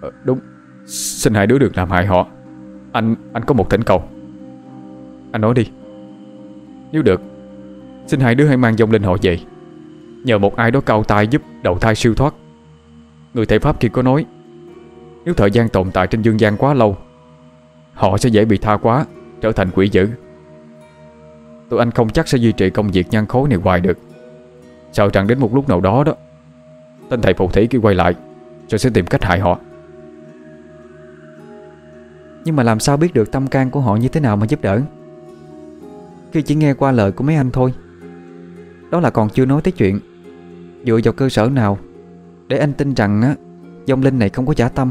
Ờ, Đúng. Xin hai đứa được làm hại họ. Anh anh có một thỉnh cầu. Anh nói đi. Nếu được Xin hai đứa hãy mang dòng linh họ về. Nhờ một ai đó cao tay giúp đầu thai siêu thoát. Người thầy Pháp kia có nói Nếu thời gian tồn tại trên dương gian quá lâu Họ sẽ dễ bị tha quá Trở thành quỷ dữ. Tụi anh không chắc sẽ duy trì công việc nhan khối này hoài được. Sợ rằng đến một lúc nào đó đó, Tên thầy phù thủy kia quay lại, Rồi sẽ tìm cách hại họ. Nhưng mà làm sao biết được tâm can của họ như thế nào mà giúp đỡ? Khi chỉ nghe qua lời của mấy anh thôi, Đó là còn chưa nói tới chuyện. Dựa vào cơ sở nào, Để anh tin rằng á Dông linh này không có trả tâm.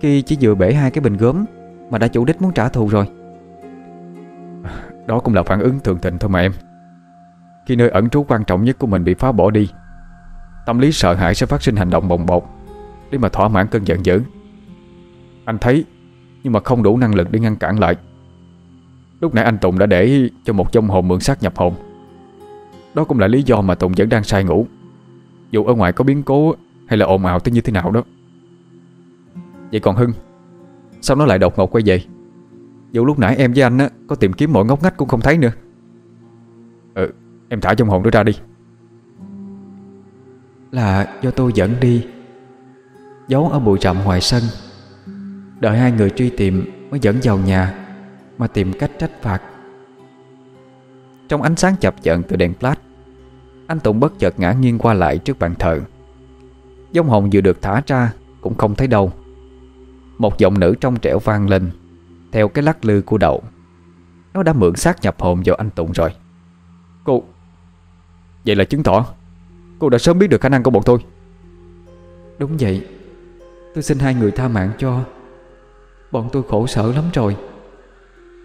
Khi chỉ vừa bể hai cái bình gốm Mà đã chủ đích muốn trả thù rồi. Đó cũng là phản ứng thường tình thôi mà em. Khi nơi ẩn trú quan trọng nhất của mình bị phá bỏ đi, Tâm lý sợ hãi sẽ phát sinh hành động bồng bột Để mà thỏa mãn cơn giận dữ. Anh thấy, Nhưng mà không đủ năng lực để ngăn cản lại. Lúc nãy anh Tùng đã để cho một trong hồn mượn xác nhập hồn. Đó cũng là lý do mà Tùng vẫn đang say ngủ. Dù ở ngoài có biến cố Hay là ồn ào tới như thế nào đó. Vậy còn Hưng, Sao nó lại đột ngột quay về? Dù lúc nãy em với anh á, có tìm kiếm mọi ngóc ngách cũng không thấy nữa. Ừ Em thả trong hồn đó ra đi. Là do tôi dẫn đi. Giấu ở bụi rậm ngoài sân. Đợi hai người truy tìm Mới dẫn vào nhà Mà tìm cách trách phạt. Trong ánh sáng chập chờn từ đèn flash Anh Tùng bất chợt ngã nghiêng qua lại trước bàn thờ. Dông hồn vừa được thả ra Cũng không thấy đâu. Một giọng nữ trong trẻo vang lên theo cái lắc lư của đậu. Nó đã mượn xác nhập hồn vào anh Tùng rồi. Cô, Vậy là chứng tỏ Cô đã sớm biết được khả năng của bọn tôi. Đúng vậy. Tôi xin hai người tha mạng cho. Bọn tôi khổ sở lắm rồi.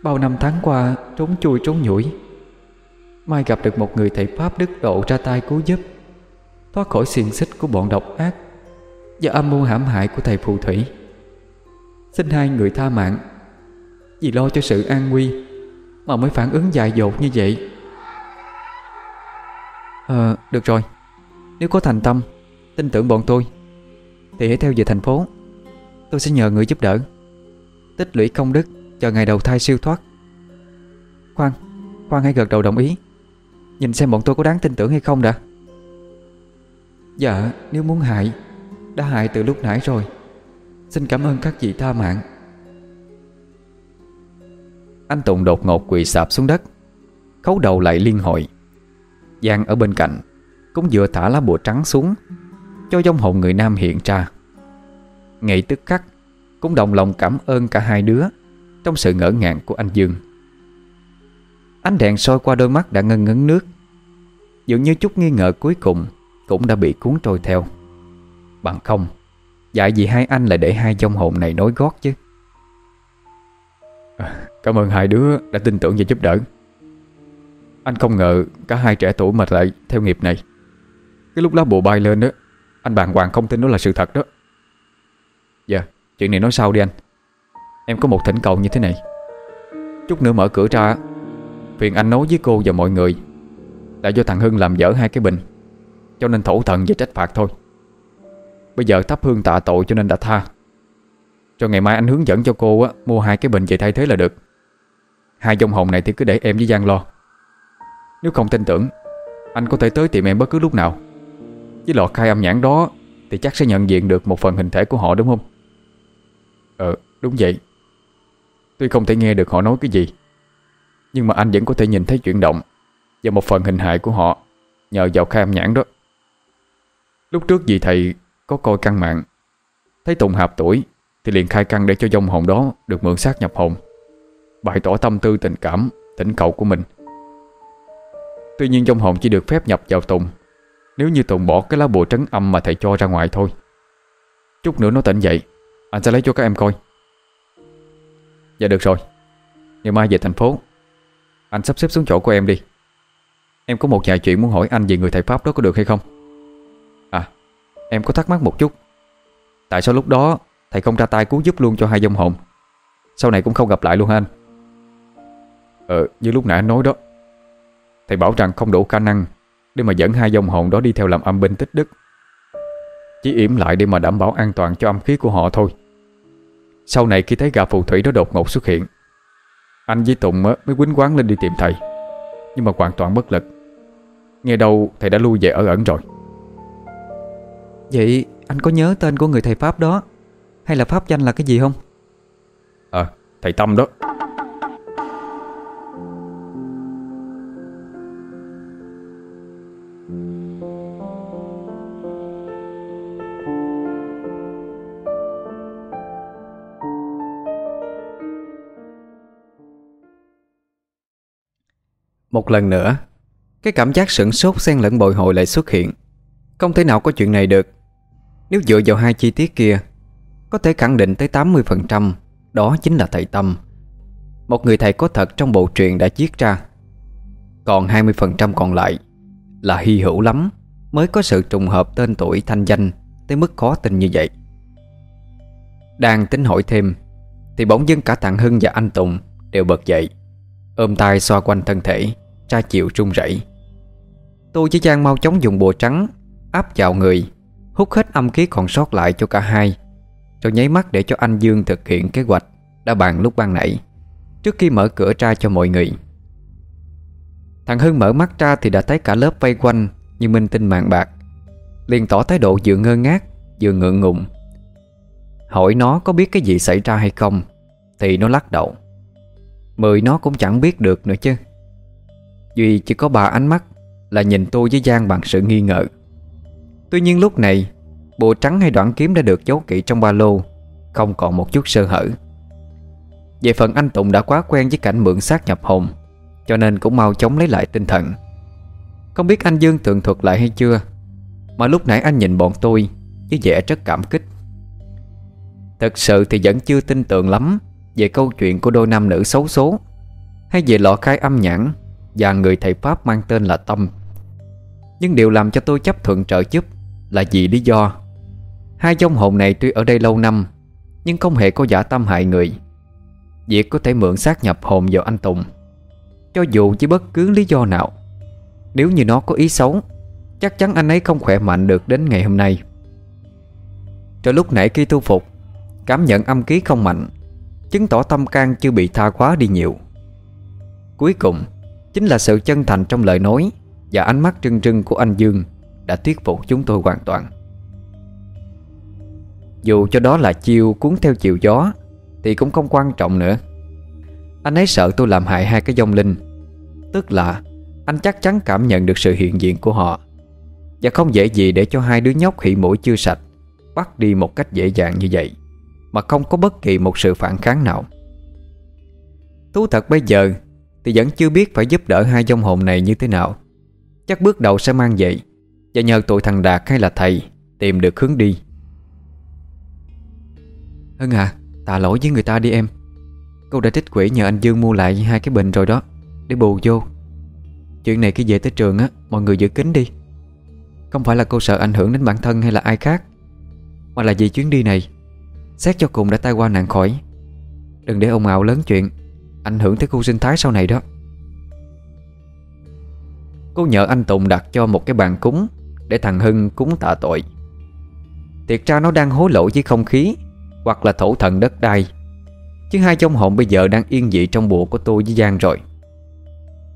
Bao năm tháng qua, Trốn chui trốn nhủi. Mai gặp được một người thầy Pháp đức độ ra tay cứu giúp, Thoát khỏi xiềng xích của bọn độc ác Và âm mưu hãm hại của thầy phù thủy. Xin hai người tha mạng. Vì lo cho sự an nguy Mà mới phản ứng dại dột như vậy. Ờ, được rồi. Nếu có thành tâm Tin tưởng bọn tôi Thì hãy theo về thành phố. Tôi sẽ nhờ người giúp đỡ Tích lũy công đức chờ ngày đầu thai siêu thoát. Khoan, khoan hãy gật đầu đồng ý. Nhìn xem bọn tôi có đáng tin tưởng hay không đã. Dạ, nếu muốn hại Đã hại từ lúc nãy rồi. Xin cảm ơn các vị tha mạng. Anh Tùng đột ngột quỳ sạp xuống đất Khấu đầu lại liên hội Giang ở bên cạnh Cũng vừa thả lá bùa trắng xuống Cho dông hồn người nam hiện ra. Ngay tức khắc Cũng đồng lòng cảm ơn cả hai đứa Trong sự ngỡ ngàng của anh Dương. Ánh đèn soi qua đôi mắt đã ngân ngấn nước Dường như chút nghi ngờ cuối cùng Cũng đã bị cuốn trôi theo. Bằng không Dạ gì hai anh lại để hai dông hồn này nối gót chứ? à, Cảm ơn hai đứa đã tin tưởng và giúp đỡ. Anh không ngờ cả hai trẻ tuổi mà lại theo nghiệp này. Cái lúc lá bùa bay lên đó Anh bàng hoàng không tin đó là sự thật đó. Dạ Chuyện này nói sau đi anh. Em có một thỉnh cầu như thế này. Chút nữa mở cửa ra Phiền anh nói với cô và mọi người Là do thằng Hưng làm dở hai cái bình Cho nên thổ thần và trách phạt thôi. Bây giờ thắp hương tạ tội cho nên đã tha. Cho ngày mai anh hướng dẫn cho cô á, Mua hai cái bình về thay thế là được. Hai dòng hồn này thì cứ để em với Giang lo. Nếu không tin tưởng, Anh có thể tới tìm em bất cứ lúc nào. Với lọ khai âm nhãn đó Thì chắc sẽ nhận diện được một phần hình thể của họ, đúng không? Ờ đúng vậy. Tuy không thể nghe được họ nói cái gì, Nhưng mà anh vẫn có thể nhìn thấy chuyển động Và một phần hình hài của họ Nhờ vào khai âm nhãn đó. Lúc trước vị thầy có coi căn mạng, Thấy Tùng hạp tuổi Thì liền khai căn để cho dông hồn đó Được mượn xác nhập hồn. Bày tỏ tâm tư, tình cảm, Tỉnh cầu của mình. Tuy nhiên trong hồn chỉ được phép nhập vào Tùng. Nếu như Tùng bỏ cái lá bùa trấn âm Mà thầy cho ra ngoài thôi. Chút nữa nó tỉnh dậy. Anh sẽ lấy cho các em coi. Dạ được rồi. Ngày mai về thành phố. Anh sắp xếp xuống chỗ của em đi. Em có một vài chuyện muốn hỏi anh về người thầy Pháp đó có được hay không? À Em có thắc mắc một chút. Tại sao lúc đó thầy không ra tay cứu giúp luôn cho hai dông hồn? Sau này cũng không gặp lại luôn hả anh. Ờ như lúc nãy anh nói đó. Thầy bảo rằng không đủ khả năng Để mà dẫn hai dông hồn đó đi theo làm âm binh tích đức. Chỉ yểm lại để mà đảm bảo an toàn cho âm khí của họ thôi. Sau này khi thấy gã phù thủy đó đột ngột xuất hiện Anh với Tùng mới quýnh quán lên đi tìm thầy. Nhưng mà hoàn toàn bất lực. Nghe đâu thầy đã lui về ở ẩn rồi. Vậy anh có nhớ tên của người thầy Pháp đó? Hay là Pháp danh là cái gì không? Ờ thầy Tâm đó Một lần nữa, Cái cảm giác sửng sốt xen lẫn bồi hồi lại xuất hiện. Không thể nào có chuyện này được. Nếu dựa vào hai chi tiết kia, Có thể khẳng định tới 80% Đó chính là thầy Tâm. Một người thầy có thật trong bộ truyện đã viết ra. Còn 20% còn lại Là hy hữu lắm Mới có sự trùng hợp tên tuổi thanh danh Tới mức khó tin như vậy. Đang tính hỏi thêm, Thì bỗng dưng cả thằng Hưng và anh Tùng Đều bật dậy, Ôm tay xoa quanh thân thể. Tra chịu trung rẩy. Tôi với Giang mau chóng dùng bùa trắng, Áp vào người, Hút hết âm khí còn sót lại cho cả hai, Rồi nháy mắt để cho anh Dương thực hiện kế hoạch Đã bàn lúc ban nãy, Trước khi mở cửa ra cho mọi người. Thằng Hưng mở mắt ra thì đã thấy cả lớp vây quanh Như minh tinh mạng bạc, liền tỏ thái độ vừa ngơ ngác, Vừa ngượng ngùng. Hỏi nó có biết cái gì xảy ra hay không, Thì nó lắc đầu. Mười nó cũng chẳng biết được nữa chứ. Duy chỉ có ba ánh mắt Là nhìn tôi với Giang bằng sự nghi ngờ. Tuy nhiên lúc này, Bộ trắng hay đoạn kiếm đã được giấu kỹ trong ba lô, Không còn một chút sơ hở. Về phần anh Tùng đã quá quen với cảnh mượn xác nhập hồn, Cho nên cũng mau chóng lấy lại tinh thần. Không biết anh Dương tường thuật lại hay chưa, Mà lúc nãy anh nhìn bọn tôi Với vẻ rất cảm kích. Thật sự thì vẫn chưa tin tưởng lắm Về câu chuyện của đôi nam nữ xấu số Hay về lọ khai âm nhãn và người thầy Pháp mang tên là Tâm. Nhưng điều làm cho tôi chấp thuận trợ giúp Là vì lý do. Hai dông hồn này tuy ở đây lâu năm, Nhưng không hề có giả tâm hại người. Việc có thể mượn xác nhập hồn vào anh Tùng, Cho dù với bất cứ lý do nào, Nếu như nó có ý xấu, Chắc chắn anh ấy không khỏe mạnh được đến ngày hôm nay. Cho lúc nãy khi tu phục, Cảm nhận âm khí không mạnh, Chứng tỏ tâm can chưa bị tha quá đi nhiều. Cuối cùng Chính là sự chân thành trong lời nói Và ánh mắt trưng trưng của anh Dương Đã thuyết phục chúng tôi hoàn toàn. Dù cho đó là chiêu cuốn theo chiều gió, Thì cũng không quan trọng nữa. Anh ấy sợ tôi làm hại hai cái dông linh, Tức là Anh chắc chắn cảm nhận được sự hiện diện của họ Và không dễ gì để cho hai đứa nhóc hị mũi chưa sạch Bắt đi một cách dễ dàng như vậy Mà không có bất kỳ một sự phản kháng nào. Thú thật bây giờ thì vẫn chưa biết phải giúp đỡ hai dông hồn này như thế nào. Chắc bước đầu sẽ mang vậy Và nhờ tụi thằng Đạt hay là thầy Tìm được hướng đi. Hưng à Tạ lỗi với người ta đi em. Cô đã trích quỷ nhờ anh Dương mua lại hai cái bình rồi đó, Để bù vô. Chuyện này khi về tới trường á, Mọi người giữ kín đi. Không phải là cô sợ ảnh hưởng đến bản thân hay là ai khác, Mà là vì chuyến đi này. Xét cho cùng đã tai qua nạn khỏi. Đừng để ông ảo lớn chuyện. Ảnh hưởng tới khu sinh thái sau này đó. Cô nhờ anh Tùng đặt cho một cái bàn cúng Để thằng Hưng cúng tạ tội. Tiệt ra nó đang hối lộ với không khí Hoặc là thổ thần đất đai, Chứ hai trong hồn bây giờ đang yên dị trong bộ của tôi với Giang rồi.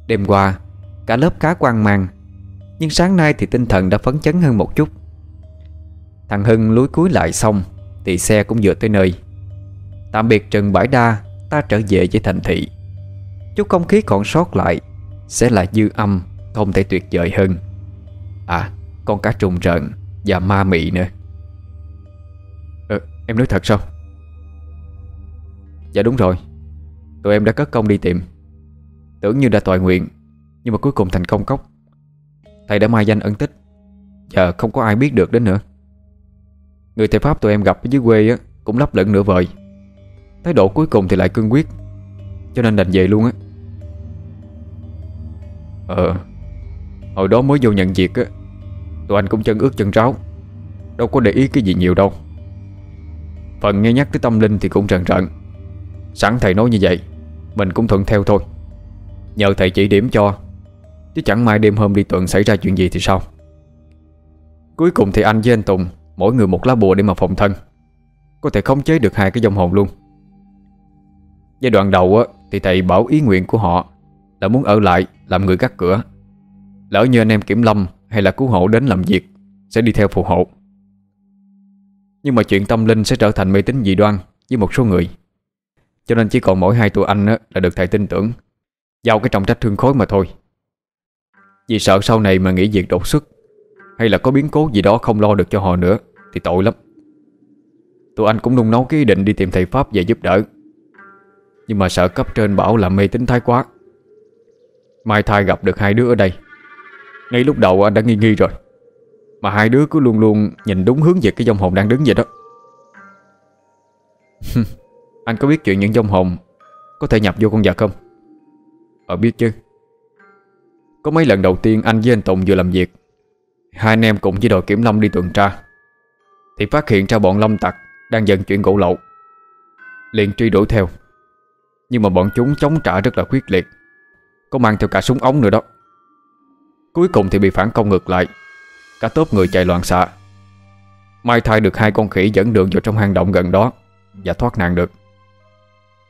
Đêm qua, Cả lớp cá quan mang, Nhưng sáng nay thì tinh thần đã phấn chấn hơn một chút. Thằng Hưng lúi cuối lại xong Thì xe cũng vừa tới nơi. Tạm biệt Trần Bãi Đa Ta trở về với thành thị. Chút không khí còn sót lại Sẽ là dư âm Không thể tuyệt vời hơn. À con cá trùng rợn Và ma mị nữa. Ờ em nói thật sao? Dạ đúng rồi. Tụi em đã cất công đi tìm. Tưởng như đã toại nguyện Nhưng mà cuối cùng thành công cốc. Thầy đã mai danh ân tích. Giờ không có ai biết được đến nữa. Người thầy Pháp tụi em gặp ở dưới quê á, Cũng lấp lửng nửa vời. Thái độ cuối cùng thì lại cương quyết. Cho nên đành về luôn á. Ờ Hồi đó mới vô nhận việc á Tụi anh cũng chân ướt chân ráo. Đâu có để ý cái gì nhiều đâu. Phần nghe nhắc tới tâm linh thì cũng rần rần, Sẵn thầy nói như vậy Mình cũng thuận theo thôi. Nhờ thầy chỉ điểm cho Chứ chẳng mai đêm hôm đi tuần xảy ra chuyện gì thì sao? Cuối cùng thì anh với anh Tùng Mỗi người một lá bùa để mà phòng thân. Có thể khống chế được hai cái dòng hồn luôn. Giai đoạn đầu á, Thì thầy bảo ý nguyện của họ Là muốn ở lại làm người gác cửa. Lỡ như anh em kiểm lâm Hay là cứu hộ đến làm việc Sẽ đi theo phù hộ. Nhưng mà chuyện tâm linh sẽ trở thành mê tín dị đoan Với một số người. Cho nên chỉ còn mỗi hai tụi anh á, là được thầy tin tưởng Giao cái trọng trách thương khối mà thôi. Vì sợ sau này mà nghỉ việc đột xuất Hay là có biến cố gì đó không lo được cho họ nữa Thì tội lắm. Tụi anh cũng nung nấu cái ý định đi tìm thầy Pháp về giúp đỡ. Nhưng mà sợ cấp trên bảo là mê tín thái quá. Mai thai gặp được hai đứa ở đây. Ngay lúc đầu anh đã nghi nghi rồi. Mà hai đứa cứ luôn luôn nhìn đúng hướng về cái dông hồn đang đứng vậy đó. Anh có biết chuyện những dông hồn Có thể nhập vô con vật không? Ờ biết chứ. Có mấy lần đầu tiên anh với anh Tùng vừa làm việc, Hai anh em cùng với đội kiểm lâm đi tuần tra, Thì phát hiện ra bọn lâm tặc Đang dần chuyển gỗ lậu, liền truy đuổi theo. Nhưng mà bọn chúng chống trả rất là quyết liệt. Có mang theo cả súng ống nữa đó. Cuối cùng thì bị phản công ngược lại. Cả tốp người chạy loạn xạ. Mai thay được hai con khỉ dẫn đường vào trong hang động gần đó Và thoát nạn được.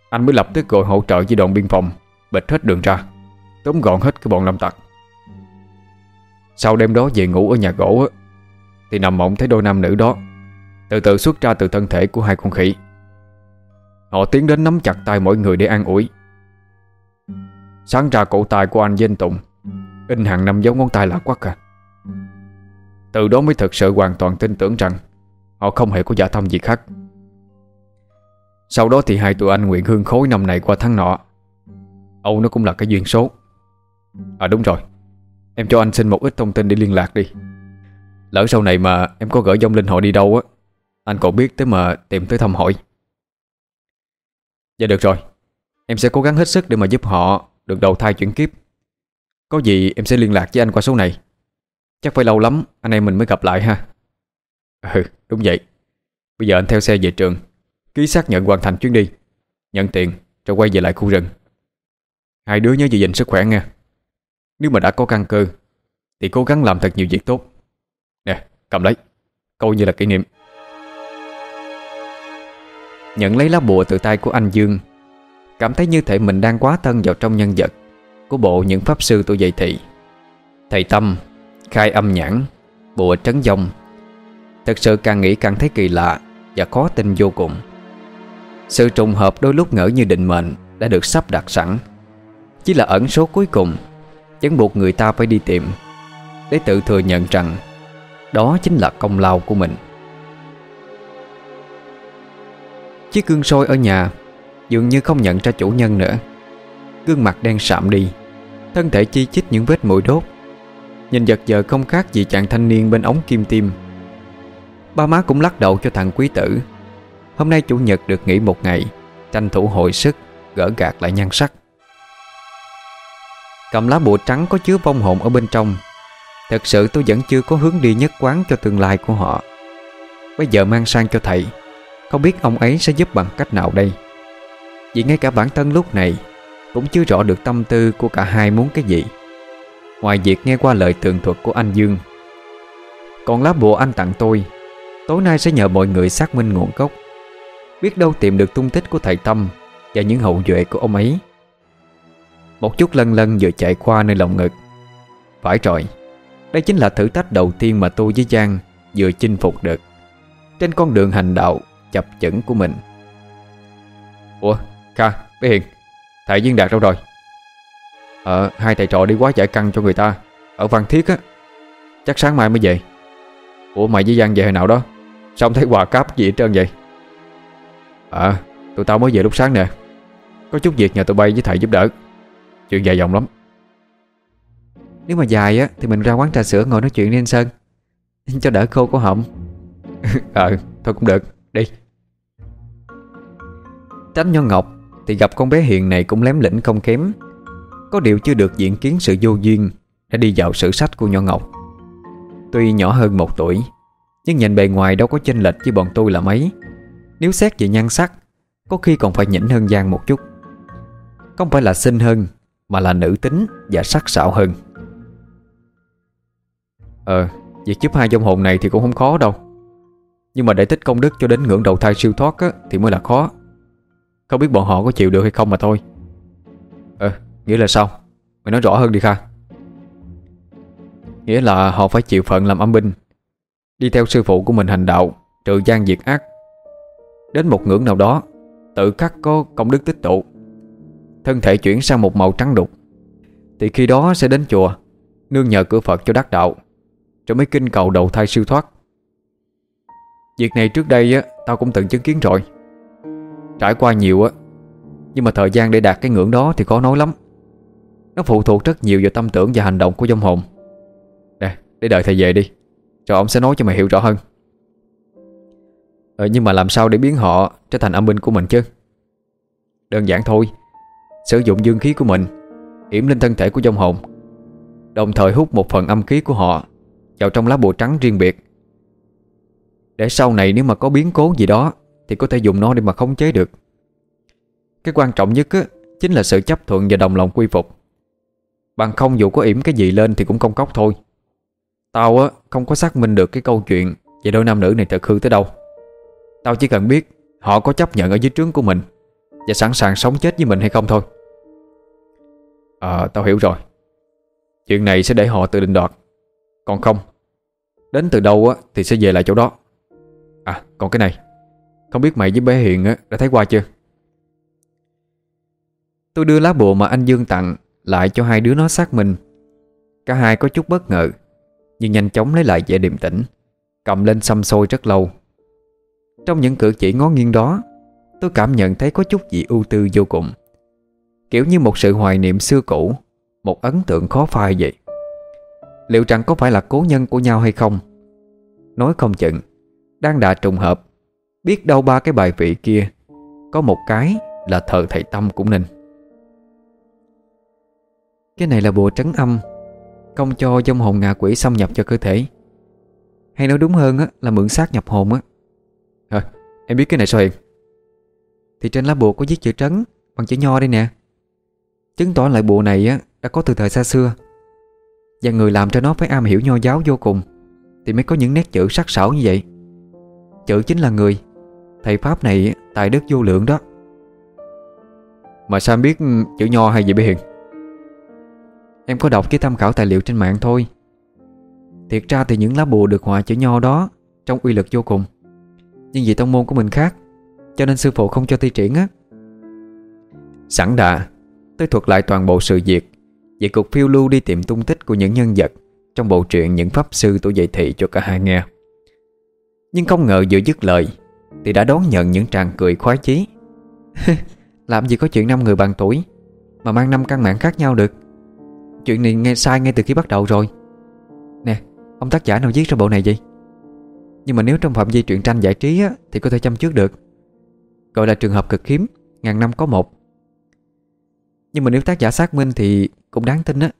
Anh mới lập tức gọi hỗ trợ với động biên phòng, Bịch hết đường ra, Tóm gọn hết cái bọn lâm tặc. Sau đêm đó về ngủ ở nhà gỗ Thì nằm mộng thấy đôi nam nữ đó, Từ từ xuất ra từ thân thể của hai con khỉ. Họ tiến đến nắm chặt tay mỗi người để an ủi. Sáng ra cổ tay của anh với anh Tùng, In hàng năm dấu ngón tay lạ quắc à. Từ đó mới thực sự hoàn toàn tin tưởng rằng Họ không hề có giả thăm gì khác. Sau đó thì hai tụi anh nguyện hương khối năm này qua tháng nọ. Âu nó cũng là cái duyên số. À đúng rồi, Em cho anh xin một ít thông tin để liên lạc đi. Lỡ sau này mà em có gửi dông linh hội đi đâu á, Anh còn biết tới mà tìm tới thăm hỏi. Dạ được rồi. Em sẽ cố gắng hết sức để mà giúp họ Được đầu thai chuyển kiếp. Có gì em sẽ liên lạc với anh qua số này. Chắc phải lâu lắm anh em mình mới gặp lại ha. Ừ đúng vậy. Bây giờ anh theo xe về trường, Ký xác nhận hoàn thành chuyến đi, Nhận tiền rồi quay về lại khu rừng. Hai đứa nhớ giữ gìn sức khỏe nha. Nếu mà đã có căn cơ, Thì cố gắng làm thật nhiều việc tốt. Nè, cầm lấy. Coi như là kỷ niệm. Nhận lấy lá bùa từ tay của anh Dương. Cảm thấy như thể mình đang quá thân vào trong nhân vật. Của bộ những pháp sư tôi dạy thị. Thầy Tâm, Khai âm nhãn, Bùa trấn dông Thật sự càng nghĩ càng thấy kỳ lạ Và khó tin vô cùng. Sự trùng hợp đôi lúc ngỡ như định mệnh Đã được sắp đặt sẵn. Chỉ là ẩn số cuối cùng, Vẫn buộc người ta phải đi tìm, Để tự thừa nhận rằng Đó chính là công lao của mình. Chiếc gương soi ở nhà Dường như không nhận ra chủ nhân nữa. Gương mặt đen sạm đi, Thân thể chi chít những vết mũi đốt. Nhìn giật giờ không khác gì chàng thanh niên bên ống kim tim. Ba má cũng lắc đầu cho thằng quý tử. Hôm nay chủ nhật được nghỉ một ngày, Tranh thủ hồi sức, Gỡ gạt lại nhan sắc. Cầm lá bùa trắng có chứa vong hồn ở bên trong. Thật sự tôi vẫn chưa có hướng đi nhất quán cho tương lai của họ. Bây giờ mang sang cho thầy không biết ông ấy sẽ giúp bằng cách nào đây. Vì ngay cả bản thân lúc này, Cũng chưa rõ được tâm tư của cả hai muốn cái gì. Ngoài việc nghe qua lời tường thuật của anh Dương, Còn lá bùa anh tặng tôi, Tối nay sẽ nhờ mọi người xác minh nguồn gốc. Biết đâu tìm được tung tích của thầy Tâm Và những hậu duệ của ông ấy. Một chút lân lân vừa chạy qua nơi lòng ngực. Phải rồi, Đây chính là thử thách đầu tiên mà tôi với Giang Vừa chinh phục được. Trên con đường hành đạo chập chững của mình. Ủa, Kha Bế Hiền, Thầy Duyên Đạt đâu rồi? Ờ hai thầy trò đi quá giải căng cho người ta. Ở Văn Thiết á, Chắc sáng mai mới về. Ủa, mày với Giang về hồi nào đó? Sao không thấy quà cáp gì hết trơn vậy? Ờ tụi tao mới về lúc sáng nè. Có chút việc nhờ tụi bay với thầy giúp đỡ. Chuyện dài dòng lắm. Nếu mà dài á, Thì mình ra quán trà sữa ngồi nói chuyện đi anh Sơn. Cho đỡ khô của họng. Ờ thôi cũng được. Đi. Tránh Nho Ngọc Thì gặp con bé Hiền này cũng lém lĩnh không kém. Có điều chưa được diễn kiến sự vô duyên Đã đi vào sử sách của Nho Ngọc. Tuy nhỏ hơn một tuổi Nhưng nhìn bề ngoài đâu có chênh lệch với bọn tôi là mấy. Nếu xét về nhan sắc Có khi còn phải nhỉnh hơn Giang một chút. Không phải là xinh hơn Mà là nữ tính và sắc sảo hơn. Ờ Việc giúp hai dông hồn này thì cũng không khó đâu. Nhưng mà để tích công đức cho đến ngưỡng đầu thai siêu thoát á, Thì mới là khó. Không biết bọn họ có chịu được hay không mà thôi. Ừ, ờ nghĩa là sao Mày nói rõ hơn đi Kha. Nghĩa là họ phải chịu phận làm âm binh, Đi theo sư phụ của mình hành đạo, Trừ gian diệt ác. Đến một ngưỡng nào đó, Tự khắc có công đức tích tụ. Thân thể chuyển sang một màu trắng đục. Thì khi đó sẽ đến chùa, Nương nhờ cửa Phật cho đắc đạo, Rồi mới kinh cầu đầu thai siêu thoát. Việc này trước đây á, Tao cũng từng chứng kiến rồi. Trải qua nhiều á, Nhưng mà thời gian để đạt cái ngưỡng đó thì khó nói lắm. Nó phụ thuộc rất nhiều vào tâm tưởng và hành động của dông hồn. Để đợi thầy về đi Rồi ông sẽ nói cho mày hiểu rõ hơn. Ờ nhưng mà làm sao để biến họ Trở thành âm binh của mình chứ? Đơn giản thôi, Sử dụng dương khí của mình, Yểm lên thân thể của dông hồn, Đồng thời hút một phần âm khí của họ Vào trong lá bùa trắng riêng biệt. Để sau này nếu mà có biến cố gì đó thì có thể dùng nó để mà khống chế được. Cái quan trọng nhất á, Chính là sự chấp thuận và đồng lòng quy phục. Bằng không dù có yểm cái gì lên Thì cũng công cốc thôi. Tao á không có xác minh được cái câu chuyện Về đôi nam nữ này thật hư tới đâu. Tao chỉ cần biết Họ có chấp nhận ở dưới trướng của mình Và sẵn sàng sống chết với mình hay không thôi. Ờ tao hiểu rồi. Chuyện này sẽ để họ tự định đoạt. Còn không Đến từ đâu á thì sẽ về lại chỗ đó. À còn cái này. Không biết mày với bé Hiền đã thấy qua chưa? Tôi đưa lá bùa mà anh Dương tặng Lại cho hai đứa nó xác minh Cả hai có chút bất ngờ, Nhưng nhanh chóng lấy lại vẻ điềm tĩnh, Cầm lên xăm xôi rất lâu. Trong những cử chỉ ngó nghiêng đó, Tôi cảm nhận thấy có chút gì ưu tư vô cùng. Kiểu như một sự hoài niệm xưa cũ, Một ấn tượng khó phai vậy. Liệu rằng có phải là cố nhân của nhau hay không? Nói không chừng, Đang đà trùng hợp Biết đâu ba cái bài vị kia Có một cái là thờ thầy Tâm cũng nên. Cái này là bùa trấn âm Không cho dông hồn ngạ quỷ xâm nhập cho cơ thể. Hay nói đúng hơn á, là mượn xác nhập hồn á. À, Em biết cái này sao Hiền? Thì trên lá bùa có viết chữ trấn Bằng chữ nho đây nè. Chứng tỏ lại bùa này á đã có từ thời xa xưa. Và người làm cho nó phải am hiểu nho giáo vô cùng Thì mới có những nét chữ sắc sảo như vậy. Chữ chính là người Thầy Pháp này tài đức vô lượng đó. Mà sao em biết chữ nho hay gì bé Hiền? Em có đọc cái tham khảo tài liệu trên mạng thôi. Thiệt ra thì những lá bùa được họa chữ nho đó Trong uy lực vô cùng. Nhưng vì tông môn của mình khác Cho nên sư phụ không cho thi triển á. Sẵn đã, Tôi thuật lại toàn bộ sự việc Về cuộc phiêu lưu đi tìm tung tích của những nhân vật Trong bộ truyện những pháp sư tôi dạy thị cho cả hai nghe. Nhưng không ngờ vừa dứt lời thì đã đón nhận những tràng cười khoái chí. Làm gì có chuyện năm người bằng tuổi Mà mang năm căn mạng khác nhau được. Chuyện này nghe sai ngay từ khi bắt đầu rồi. Nè Ông tác giả nào viết ra bộ này vậy? Nhưng mà nếu trong phạm vi truyện tranh giải trí á, Thì có thể chăm trước được. Gọi là trường hợp cực hiếm Ngàn năm có một. Nhưng mà nếu tác giả xác minh thì cũng đáng tin á.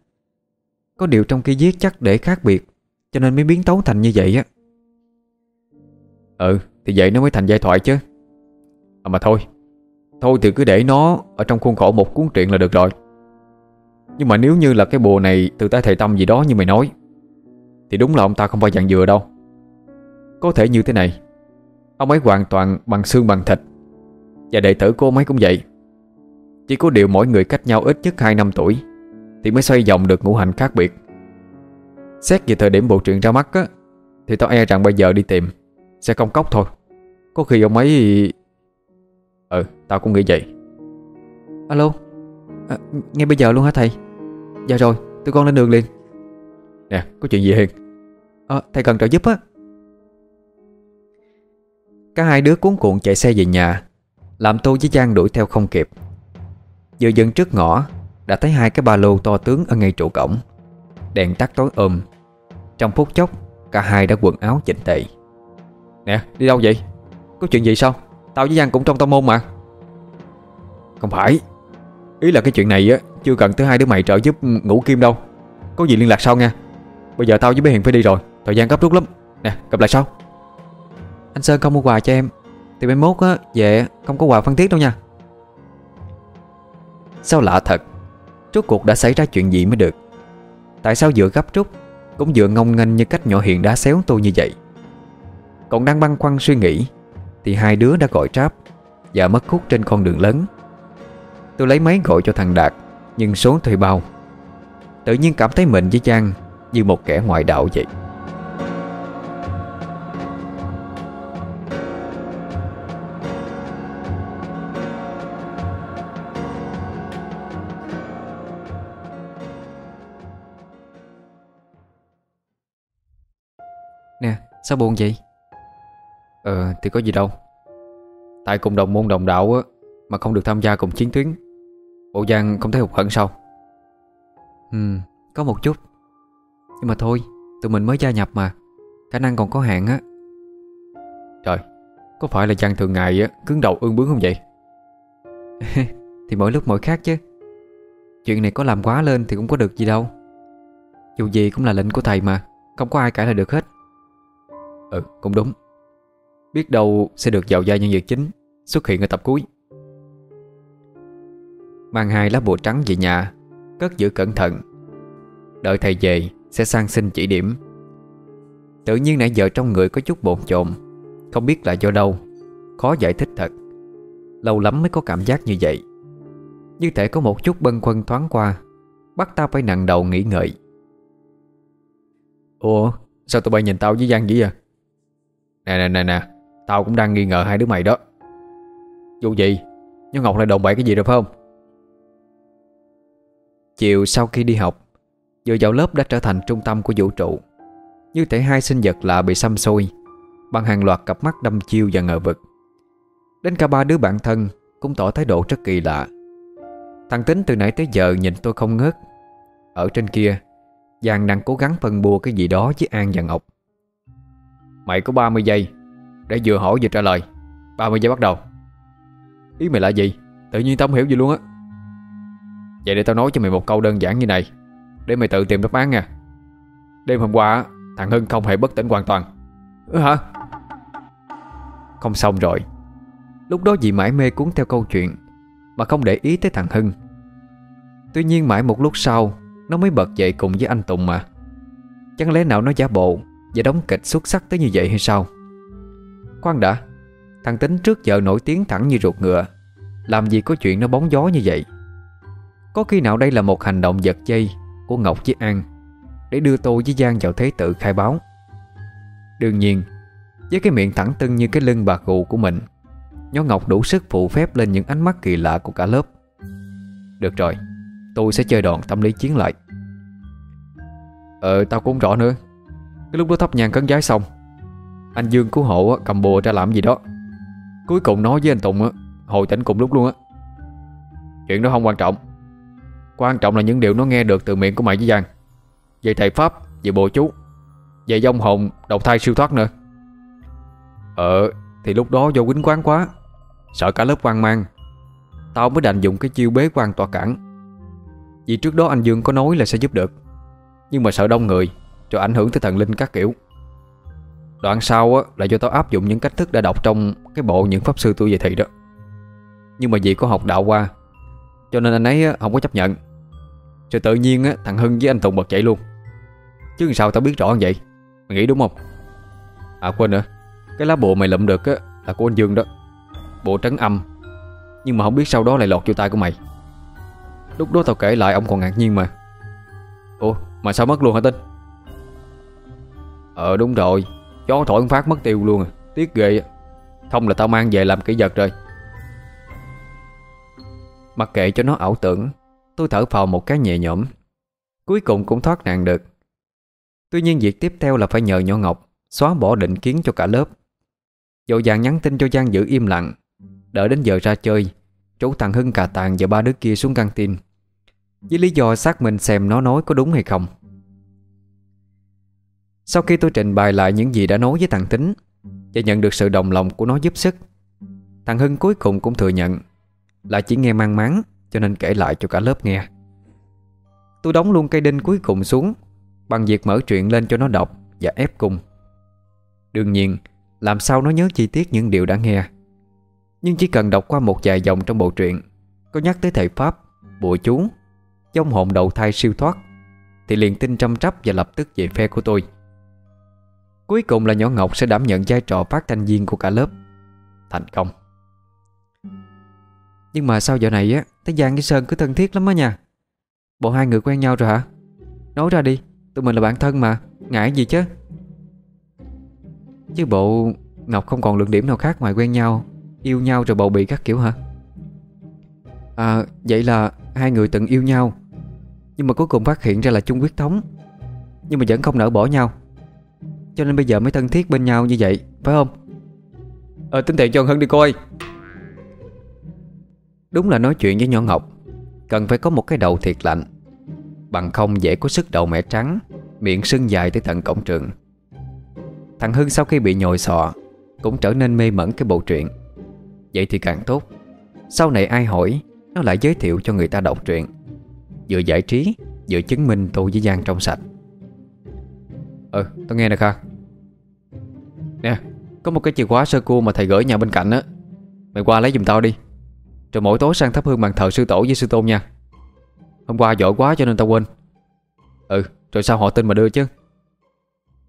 Có điều trong khi viết chắc để khác biệt Cho nên mới biến tấu thành như vậy á. Ừ thì vậy nó mới thành giai thoại chứ. À mà thôi Thôi thì cứ để nó ở trong khuôn khổ một cuốn truyện là được rồi. Nhưng mà nếu như là cái bùa này Từ tay thầy Tâm gì đó như mày nói, Thì đúng là ông ta không phải dạng dừa đâu. Có thể như thế này, Ông ấy hoàn toàn bằng xương bằng thịt, Và đệ tử của ông ấy cũng vậy. Chỉ có điều mỗi người cách nhau ít nhất 2 năm tuổi, Thì mới xoay vòng được ngũ hành khác biệt. Xét về thời điểm bộ truyện ra mắt á, Thì tao e rằng bây giờ đi tìm. Sẽ công cốc thôi. Có khi ông ấy Ừ tao cũng nghĩ vậy. Alo? À, Nghe bây giờ luôn hả thầy? Dạ rồi tụi con lên đường liền. Nè có chuyện gì Hiền? À, Thầy cần trợ giúp á. Cả hai đứa cuốn cuộn chạy xe về nhà Làm Tô với Giang đuổi theo không kịp. Vừa dừng trước ngõ Đã thấy hai cái ba lô to tướng ở ngay trụ cổng. Đèn tắt tối ôm. Trong phút chốc Cả hai đã quần áo chỉnh tề Nè, đi đâu vậy? Có chuyện gì sao? Tao với Giang cũng trong tao môn mà. Không phải. Ý là cái chuyện này á, Chưa cần tới hai đứa mày trợ giúp ngủ kim đâu. Có gì liên lạc sau nha. Bây giờ tao với bé Hiền phải đi rồi, Thời gian gấp rút lắm. Nè, gặp lại sau. Anh Sơn không mua quà cho em. Thì mai mốt á, về không có quà phân thiết đâu nha. Sao lạ thật? Rốt cuộc đã xảy ra chuyện gì mới được? Tại sao vừa gấp rút, Cũng vừa ngông nghênh như cách nhỏ hiền đá xéo tôi như vậy? Còn đang băn khoăn suy nghĩ, Thì hai đứa đã gọi tráp Và mất khúc trên con đường lớn. Tôi lấy máy gọi cho thằng Đạt, Nhưng số thuê bao. Tự nhiên cảm thấy mình với Giang Như một kẻ ngoại đạo vậy. Nè, sao buồn vậy? Ờ thì có gì đâu. Tại cùng đồng môn đồng đạo á Mà không được tham gia cùng chiến tuyến Bộ Giang không thấy hụt hẫng sao? Ừ có một chút. Nhưng mà thôi Tụi mình mới gia nhập mà. Khả năng còn có hạn á. Trời Có phải là chăng thường ngày á cứng đầu ương bướng không vậy? Thì mỗi lúc mỗi khác chứ. Chuyện này có làm quá lên thì cũng có được gì đâu. Dù gì cũng là lệnh của thầy mà Không có ai cãi lại được hết. Ừ cũng đúng Biết đâu sẽ được giàu gia nhân vật chính, Xuất hiện ở tập cuối. Mang hai lá bùa trắng về nhà, Cất giữ cẩn thận. Đợi thầy về, sẽ sang xin chỉ điểm. Tự nhiên nãy giờ trong người có chút bồn chồn, Không biết là do đâu, Khó giải thích thật. Lâu lắm mới có cảm giác như vậy. Như thể có một chút bân khuân thoáng qua, Bắt ta phải nặng đầu nghĩ ngợi. Ủa, sao tụi bay nhìn tao với Giang vậy à? Nè nè nè nè. Tao cũng đang nghi ngờ hai đứa mày đó. Dù gì, Nhưng Ngọc lại đồng bậy cái gì rồi phải không? Chiều sau khi đi học, Vừa vào lớp đã trở thành trung tâm của vũ trụ. Như thể hai sinh vật lạ bị xăm xôi, Bằng hàng loạt cặp mắt đâm chiêu và ngờ vực. Đến cả ba đứa bạn thân Cũng tỏ thái độ rất kỳ lạ. Thằng Tính từ nãy tới giờ nhìn tôi không ngớt. Ở trên kia, Giang đang cố gắng phân bua cái gì đó với An và Ngọc. Mày có 30 giây. Để vừa hỏi vừa trả lời. 30 giây bắt đầu. Ý mày là gì? Tự nhiên tao không hiểu gì luôn á. Vậy để tao nói cho mày một câu đơn giản như này, Để mày tự tìm đáp án nha. Đêm hôm qua Thằng Hưng không hề bất tỉnh hoàn toàn. Ừ hả? Không xong rồi. Lúc đó dì mãi mê cuốn theo câu chuyện, Mà không để ý tới thằng Hưng. Tuy nhiên mãi một lúc sau, Nó mới bật dậy cùng với anh Tùng mà. Chẳng lẽ nào nó giả bộ Và đóng kịch xuất sắc tới như vậy hay sao? Khoan đã. Thằng Tính trước giờ nổi tiếng thẳng như ruột ngựa. Làm gì có chuyện nó bóng gió như vậy? Có khi nào đây là một hành động giật dây Của Ngọc với An Để đưa tôi với Giang vào thế tự khai báo? Đương nhiên, Với cái miệng thẳng tưng như cái lưng bạc gù của mình Nhó Ngọc đủ sức phụ phép lên những ánh mắt kỳ lạ của cả lớp. Được rồi, Tôi sẽ chơi đòn tâm lý chiến lại. Ờ tao cũng rõ nữa. Cái lúc đó thắp nhang cấn giái xong anh Dương cứu hộ cầm bùa ra làm gì đó. Cuối cùng nói với anh Tùng Hồi tỉnh cùng lúc luôn á. Chuyện đó không quan trọng. Quan trọng là những điều nó nghe được từ miệng của mày với Giang. Về thầy Pháp, Về bùa chú, Về dông hồn, đầu thai siêu thoát nữa. Ờ Thì lúc đó do quýnh quán quá, Sợ cả lớp quan mang. Tao mới đành dùng cái chiêu bế quan tỏa cản. Vì trước đó anh Dương có nói là sẽ giúp được, Nhưng mà sợ đông người, Cho ảnh hưởng tới thần linh các kiểu. Đoạn sau á, là do tao áp dụng những cách thức đã đọc trong Cái bộ những pháp sư tôi về thị đó. Nhưng mà vì có học đạo qua Cho nên anh ấy á, không có chấp nhận. Rồi tự nhiên á, thằng Hưng với anh Tùng bật chạy luôn. Chứ sao tao biết rõ như vậy? Mày nghĩ đúng không? À quên nữa. Cái lá bùa mày lụm được á, là của anh Dương đó. Bộ trấn âm. Nhưng mà không biết sau đó lại lọt vô tay của mày. Lúc đó tao kể lại ông còn ngạc nhiên mà. Ủa mà sao mất luôn hả Tinh? Ờ đúng rồi. Chó thổi phát mất tiêu luôn à. Tiếc ghê Không là tao mang về làm kỹ vật rồi. Mặc kệ cho nó ảo tưởng, Tôi thở phào một cái nhẹ nhõm. Cuối cùng cũng thoát nạn được. Tuy nhiên việc tiếp theo là phải nhờ nhỏ Ngọc Xóa bỏ định kiến cho cả lớp. Dội dàng nhắn tin cho Giang giữ im lặng. Đợi đến giờ ra chơi, Chủ thằng Hưng, cà tàn và ba đứa kia xuống căng tin. Với lý do xác minh xem nó nói có đúng hay không. Sau khi tôi trình bày lại những gì đã nói với thằng Tính, Và nhận được sự đồng lòng của nó giúp sức, Thằng Hưng cuối cùng cũng thừa nhận Là chỉ nghe mang máng, Cho nên kể lại cho cả lớp nghe. Tôi đóng luôn cây đinh cuối cùng xuống, Bằng việc mở chuyện lên cho nó đọc Và ép cùng. Đương nhiên, Làm sao nó nhớ chi tiết những điều đã nghe. Nhưng chỉ cần đọc qua một vài dòng trong bộ truyện, Có nhắc tới thầy Pháp Bùa chú Dông hồn đầu thai siêu thoát, Thì liền tin trăm trắp và lập tức về phe của tôi. Cuối cùng là nhỏ Ngọc sẽ đảm nhận vai trò phát thanh viên của cả lớp. Thành công. Nhưng mà sao giờ này á, Thấy Giang với Sơn cứ thân thiết lắm á nha. Bộ hai người quen nhau rồi hả? Nói ra đi, Tụi mình là bạn thân mà, Ngại gì chứ? Chứ bộ Ngọc không còn lượng điểm nào khác ngoài quen nhau, Yêu nhau rồi bầu bị các kiểu hả? À vậy là Hai người từng yêu nhau, Nhưng mà cuối cùng phát hiện ra là chung quyết thống. Nhưng mà vẫn không nỡ bỏ nhau. Cho nên bây giờ mới thân thiết bên nhau như vậy, Phải không? Ờ tính tiền cho Hưng đi coi. Đúng là nói chuyện với nhỏ Ngọc, Cần phải có một cái đầu thiệt lạnh. Bằng không dễ có sức đầu mẻ trắng, Miệng sưng dài tới tận cổng trường. Thằng Hưng sau khi bị nhồi sọ, Cũng trở nên mê mẩn cái bộ truyện. Vậy thì càng tốt. Sau này ai hỏi, Nó lại giới thiệu cho người ta đọc truyện. Vừa giải trí, Vừa chứng minh tôi với Giang trong sạch. Ờ, ừ tôi nghe nè Kha. Nè, Có một cái chìa khóa sơ cua mà thầy gửi nhà bên cạnh á. Mày qua lấy giùm tao đi. Rồi mỗi tối sang thắp hương bàn thờ sư tổ với sư tôn nha. Hôm qua giỏi quá cho nên tao quên. Ừ rồi sao họ tin mà đưa chứ?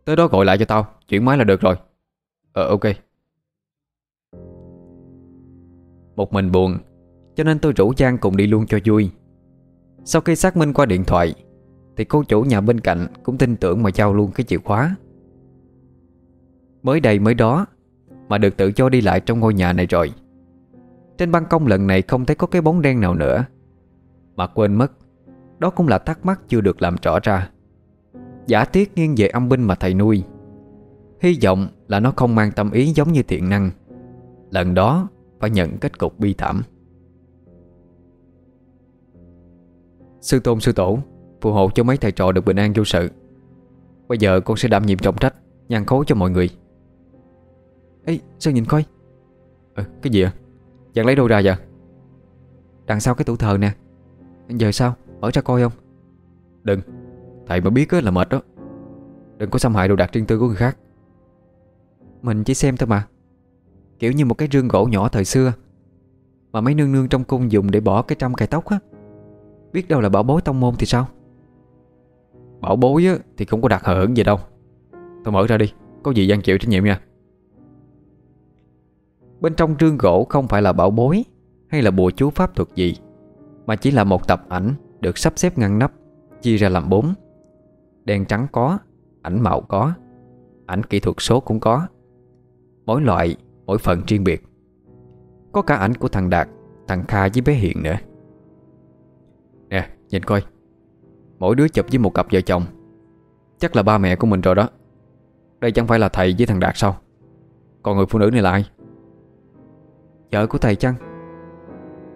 Tới đó gọi lại cho tao, Chuyển máy là được rồi. Ờ ok. Một mình buồn, Cho nên tôi rủ Giang cùng đi luôn cho vui. Sau khi xác minh qua điện thoại, Thì cô chủ nhà bên cạnh Cũng tin tưởng mà trao luôn cái chìa khóa. Mới đây mới đó, Mà được tự cho đi lại trong ngôi nhà này rồi. Trên ban công lần này không thấy có cái bóng đen nào nữa. Mà quên mất, Đó cũng là thắc mắc chưa được làm rõ ra. Giả thiết nghiêng về âm binh mà thầy nuôi. Hy vọng là nó không mang tâm ý giống như thiện năng. Lần đó phải nhận kết cục bi thảm. Sư tôn, sư tổ, Phù hộ cho mấy thầy trò được bình an vô sự. Bây giờ con sẽ đảm nhiệm trọng trách, Nhan khố cho mọi người. Ê sao nhìn coi. Ừ, Cái gì à Dặn lấy đâu ra vậy? Đằng sau cái tủ thờ nè. Giờ sao? Mở ra coi không? Đừng. Thầy mà biết là mệt đó. Đừng có xâm hại đồ đạc riêng tư của người khác. Mình chỉ xem thôi mà. Kiểu như một cái rương gỗ nhỏ thời xưa Mà mấy nương nương trong cung dùng để bỏ cái trăm cài tóc á. Biết đâu là bảo bối tông môn thì sao? Bảo bối á Thì không có đặt hờ hững gì đâu. Thôi mở ra đi. Có gì gian chịu trách nhiệm nha Bên trong rương gỗ không phải là bảo bối Hay là bùa chú pháp thuật gì Mà chỉ là một tập ảnh Được sắp xếp ngăn nắp Chia ra làm bốn. Đen trắng có Ảnh màu có Ảnh kỹ thuật số cũng có. Mỗi loại, mỗi phần riêng biệt. Có cả ảnh của thằng Đạt Thằng Kha với bé Hiện nữa. Nè, nhìn coi. Mỗi đứa chụp với một cặp vợ chồng. Chắc là ba mẹ của mình rồi đó. Đây chẳng phải là thầy với thằng Đạt sao? Còn người phụ nữ này là ai? Vợ của thầy chăng?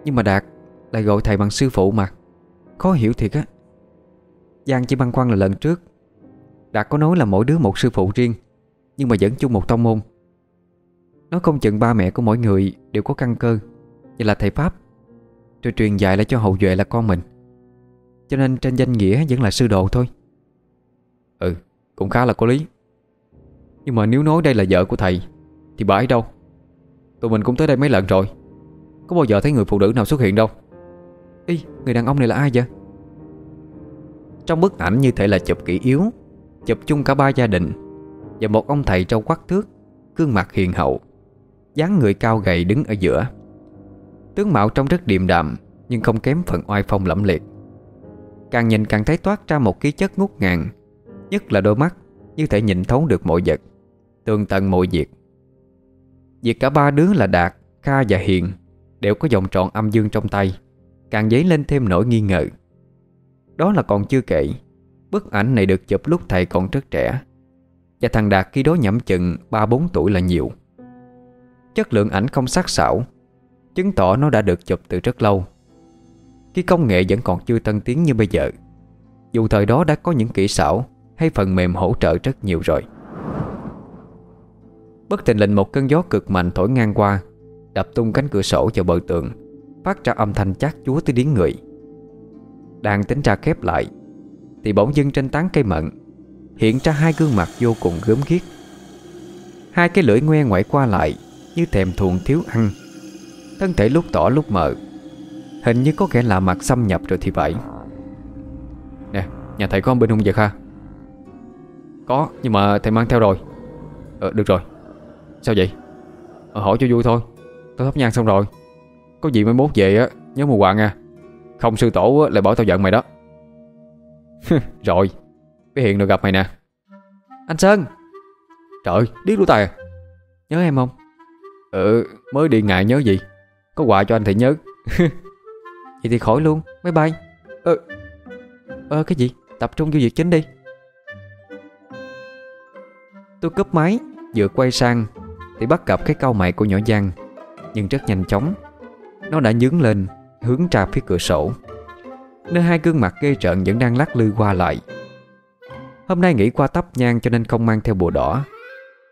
Nhưng mà Đạt Lại gọi thầy bằng sư phụ mà. Khó hiểu thiệt á. Giang chỉ băn khoăn là lần trước, Đạt có nói là mỗi đứa một sư phụ riêng, Nhưng mà vẫn chung một tông môn. Nó không chừng ba mẹ của mỗi người Đều có căn cơ, vậy là thầy Pháp. Rồi truyền dạy lại cho hậu duệ là con mình. Cho nên trên danh nghĩa vẫn là sư đồ thôi. Ừ Cũng khá là có lý. Nhưng mà nếu nói đây là vợ của thầy, Thì bà ấy đâu? Tụi mình cũng tới đây mấy lần rồi. Có bao giờ thấy người phụ nữ nào xuất hiện đâu? Ý, người đàn ông này là ai vậy? Trong bức ảnh như thể là chụp kỹ yếu, Chụp chung cả ba gia đình Và một ông thầy trâu quắc thước, Gương mặt hiền hậu, dáng người cao gầy đứng ở giữa. Tướng mạo trông rất điềm đạm, Nhưng không kém phần oai phong lẫm liệt. Càng nhìn càng thấy toát ra một khí chất ngút ngàn, Nhất là đôi mắt Như thể nhìn thấu được mọi vật, Tường tận mọi việc. Việc cả ba đứa là Đạt, Kha và Hiền Đều có vòng tròn âm dương trong tay Càng dấy lên thêm nỗi nghi ngờ. Đó là còn chưa kể Bức ảnh này được chụp lúc thầy còn rất trẻ Và thằng Đạt khi đó nhẩm chừng 3-4 tuổi là nhiều. Chất lượng ảnh không sắc sảo Chứng tỏ nó đã được chụp từ rất lâu. Khi công nghệ vẫn còn chưa tân tiến như bây giờ Dù thời đó đã có những kỹ xảo Hay phần mềm hỗ trợ rất nhiều rồi. Bất tình lình một cơn gió cực mạnh thổi ngang qua, Đập tung cánh cửa sổ vào bờ tường, Phát ra âm thanh chát chúa tới điếng người. Đang tính ra khép lại, Thì bỗng dưng trên tán cây mận, Hiện ra hai gương mặt vô cùng gớm ghiếc. Hai cái lưỡi ngoe ngoại qua lại Như thèm thuồng thiếu ăn. Thân thể lúc tỏ lúc mờ, Hình như có kẻ lạ mặt xâm nhập rồi thì vậy. Nè, Nhà thầy có ông bên hung vậy Kha Có, nhưng mà thầy mang theo rồi. Ờ được rồi. Sao vậy? Ờ, Hỏi cho vui thôi. Tôi thắp nhang xong rồi. Có gì mới mốt về á Nhớ mua quà nha. Không sư tổ lại bỏ tao giận mày đó. Rồi Cái hiện được gặp mày nè. Anh Sơn. Trời điếc lũ tài à. Nhớ em không? Ừ mới đi ngại nhớ gì? Có quà cho anh thì nhớ. Vậy thì khỏi luôn. Bye bye. Ừ Ờ cái gì? Tập trung vô việc chính đi. Tôi cúp máy Vừa quay sang thì bắt gặp cái câu mày của nhỏ Giang. Nhưng rất nhanh chóng, Nó đã nhướng lên, Hướng ra phía cửa sổ, Nơi hai gương mặt ghê trợn vẫn đang lắc lư qua lại. Hôm nay nghĩ qua tắp nhang cho nên không mang theo bùa đỏ.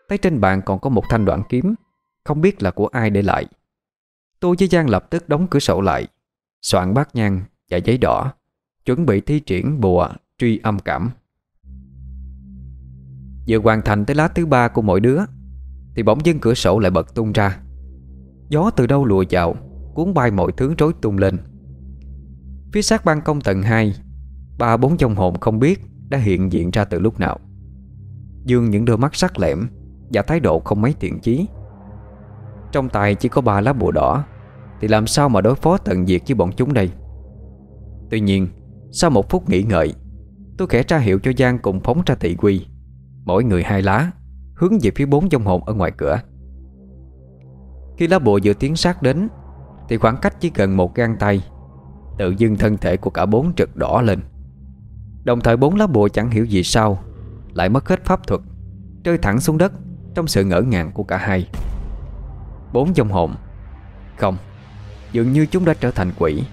Thấy trên bàn còn có một thanh đoạn kiếm, Không biết là của ai để lại. Tôi với Giang lập tức đóng cửa sổ lại, Soạn bát nhang và giấy đỏ, Chuẩn bị thi triển bùa truy âm cảm. Vừa hoàn thành tới lá thứ ba của mỗi đứa thì bỗng dưng cửa sổ lại bật tung ra. Gió từ đâu lùa vào, Cuốn bay mọi thứ rối tung lên. Phía sát ban công tầng 2 Ba bốn trong hồn không biết Đã hiện diện ra từ lúc nào. Dương những đôi mắt sắc lẹm Và thái độ không mấy thiện chí. Trong tay chỉ có ba lá bùa đỏ, Thì làm sao mà đối phó tận diệt với bọn chúng đây? Tuy nhiên, Sau một phút nghỉ ngợi, Tôi khẽ tra hiệu cho Giang cùng phóng ra thị quy. Mỗi người hai lá Hướng về phía bốn dông hồn ở ngoài cửa. Khi lá bùa vừa tiến sát đến, Thì khoảng cách chỉ gần một gang tay, Tự dưng thân thể của cả bốn trực đỏ lên. Đồng thời bốn lá bùa chẳng hiểu gì sao Lại mất hết pháp thuật, Rơi thẳng xuống đất Trong sự ngỡ ngàng của cả hai. Bốn dông hồn, Không, Dường như chúng đã trở thành quỷ,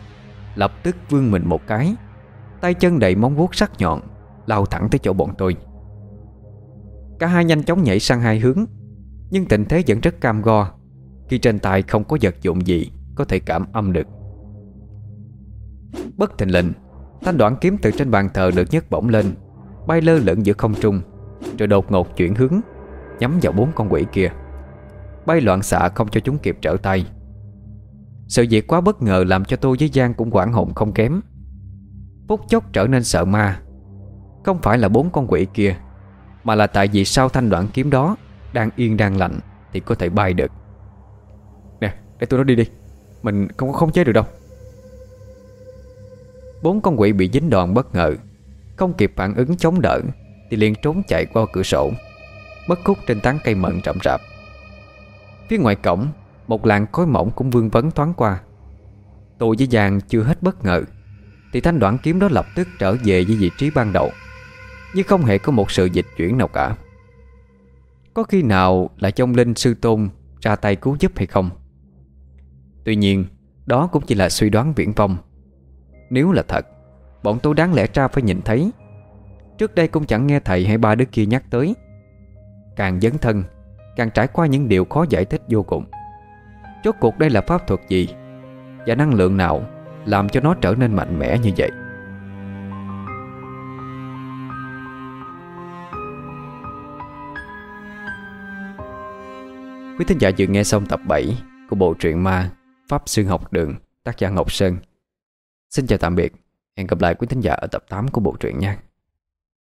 Lập tức vươn mình một cái, Tay chân đầy móng vuốt sắc nhọn Lao thẳng tới chỗ bọn tôi. Cả hai nhanh chóng nhảy sang hai hướng. Nhưng tình thế vẫn rất cam go. Khi trên tay không có vật dụng gì Có thể cảm âm được. Bất thình lệnh Thanh đoạn kiếm từ trên bàn thờ được nhấc bổng lên, Bay lơ lửng giữa không trung, Rồi đột ngột chuyển hướng, Nhắm vào bốn con quỷ kia. Bay loạn xạ không cho chúng kịp trở tay. Sự việc quá bất ngờ Làm cho tôi với Giang cũng quảng hồn không kém. Phút chốc trở nên sợ ma. Không phải là bốn con quỷ kia mà là tại vì sau thanh đoạn kiếm đó Đang yên đang lạnh Thì có thể bay được. Nè, để tôi nó đi đi. Mình không có khống chế được đâu. Bốn con quỷ bị dính đòn bất ngờ, Không kịp phản ứng chống đỡ Thì liền trốn chạy qua cửa sổ, Mất khúc trên tán cây mận rậm rạp. Phía ngoài cổng, Một làn khói mỏng cũng vương vấn thoáng qua. Tôi với Giang chưa hết bất ngờ, Thì thanh đoạn kiếm đó lập tức trở về với vị trí ban đầu. Nhưng không hề có một sự dịch chuyển nào cả. Có khi nào là trong linh sư tôn Ra tay cứu giúp hay không? Tuy nhiên, Đó cũng chỉ là suy đoán viễn vông. Nếu là thật, Bọn tôi đáng lẽ ra phải nhìn thấy. Trước đây cũng chẳng nghe thầy hay ba đứa kia nhắc tới. Càng dấn thân, Càng trải qua những điều khó giải thích vô cùng. Chốt cuộc đây là pháp thuật gì? Và năng lượng nào Làm cho nó trở nên mạnh mẽ như vậy? Quý thính giả vừa nghe xong tập 7 Của bộ truyện ma Pháp Sư Học Đường, Tác giả Ngọc Sơn. Xin chào tạm biệt. Hẹn gặp lại quý thính giả ở tập 8 của bộ truyện nha.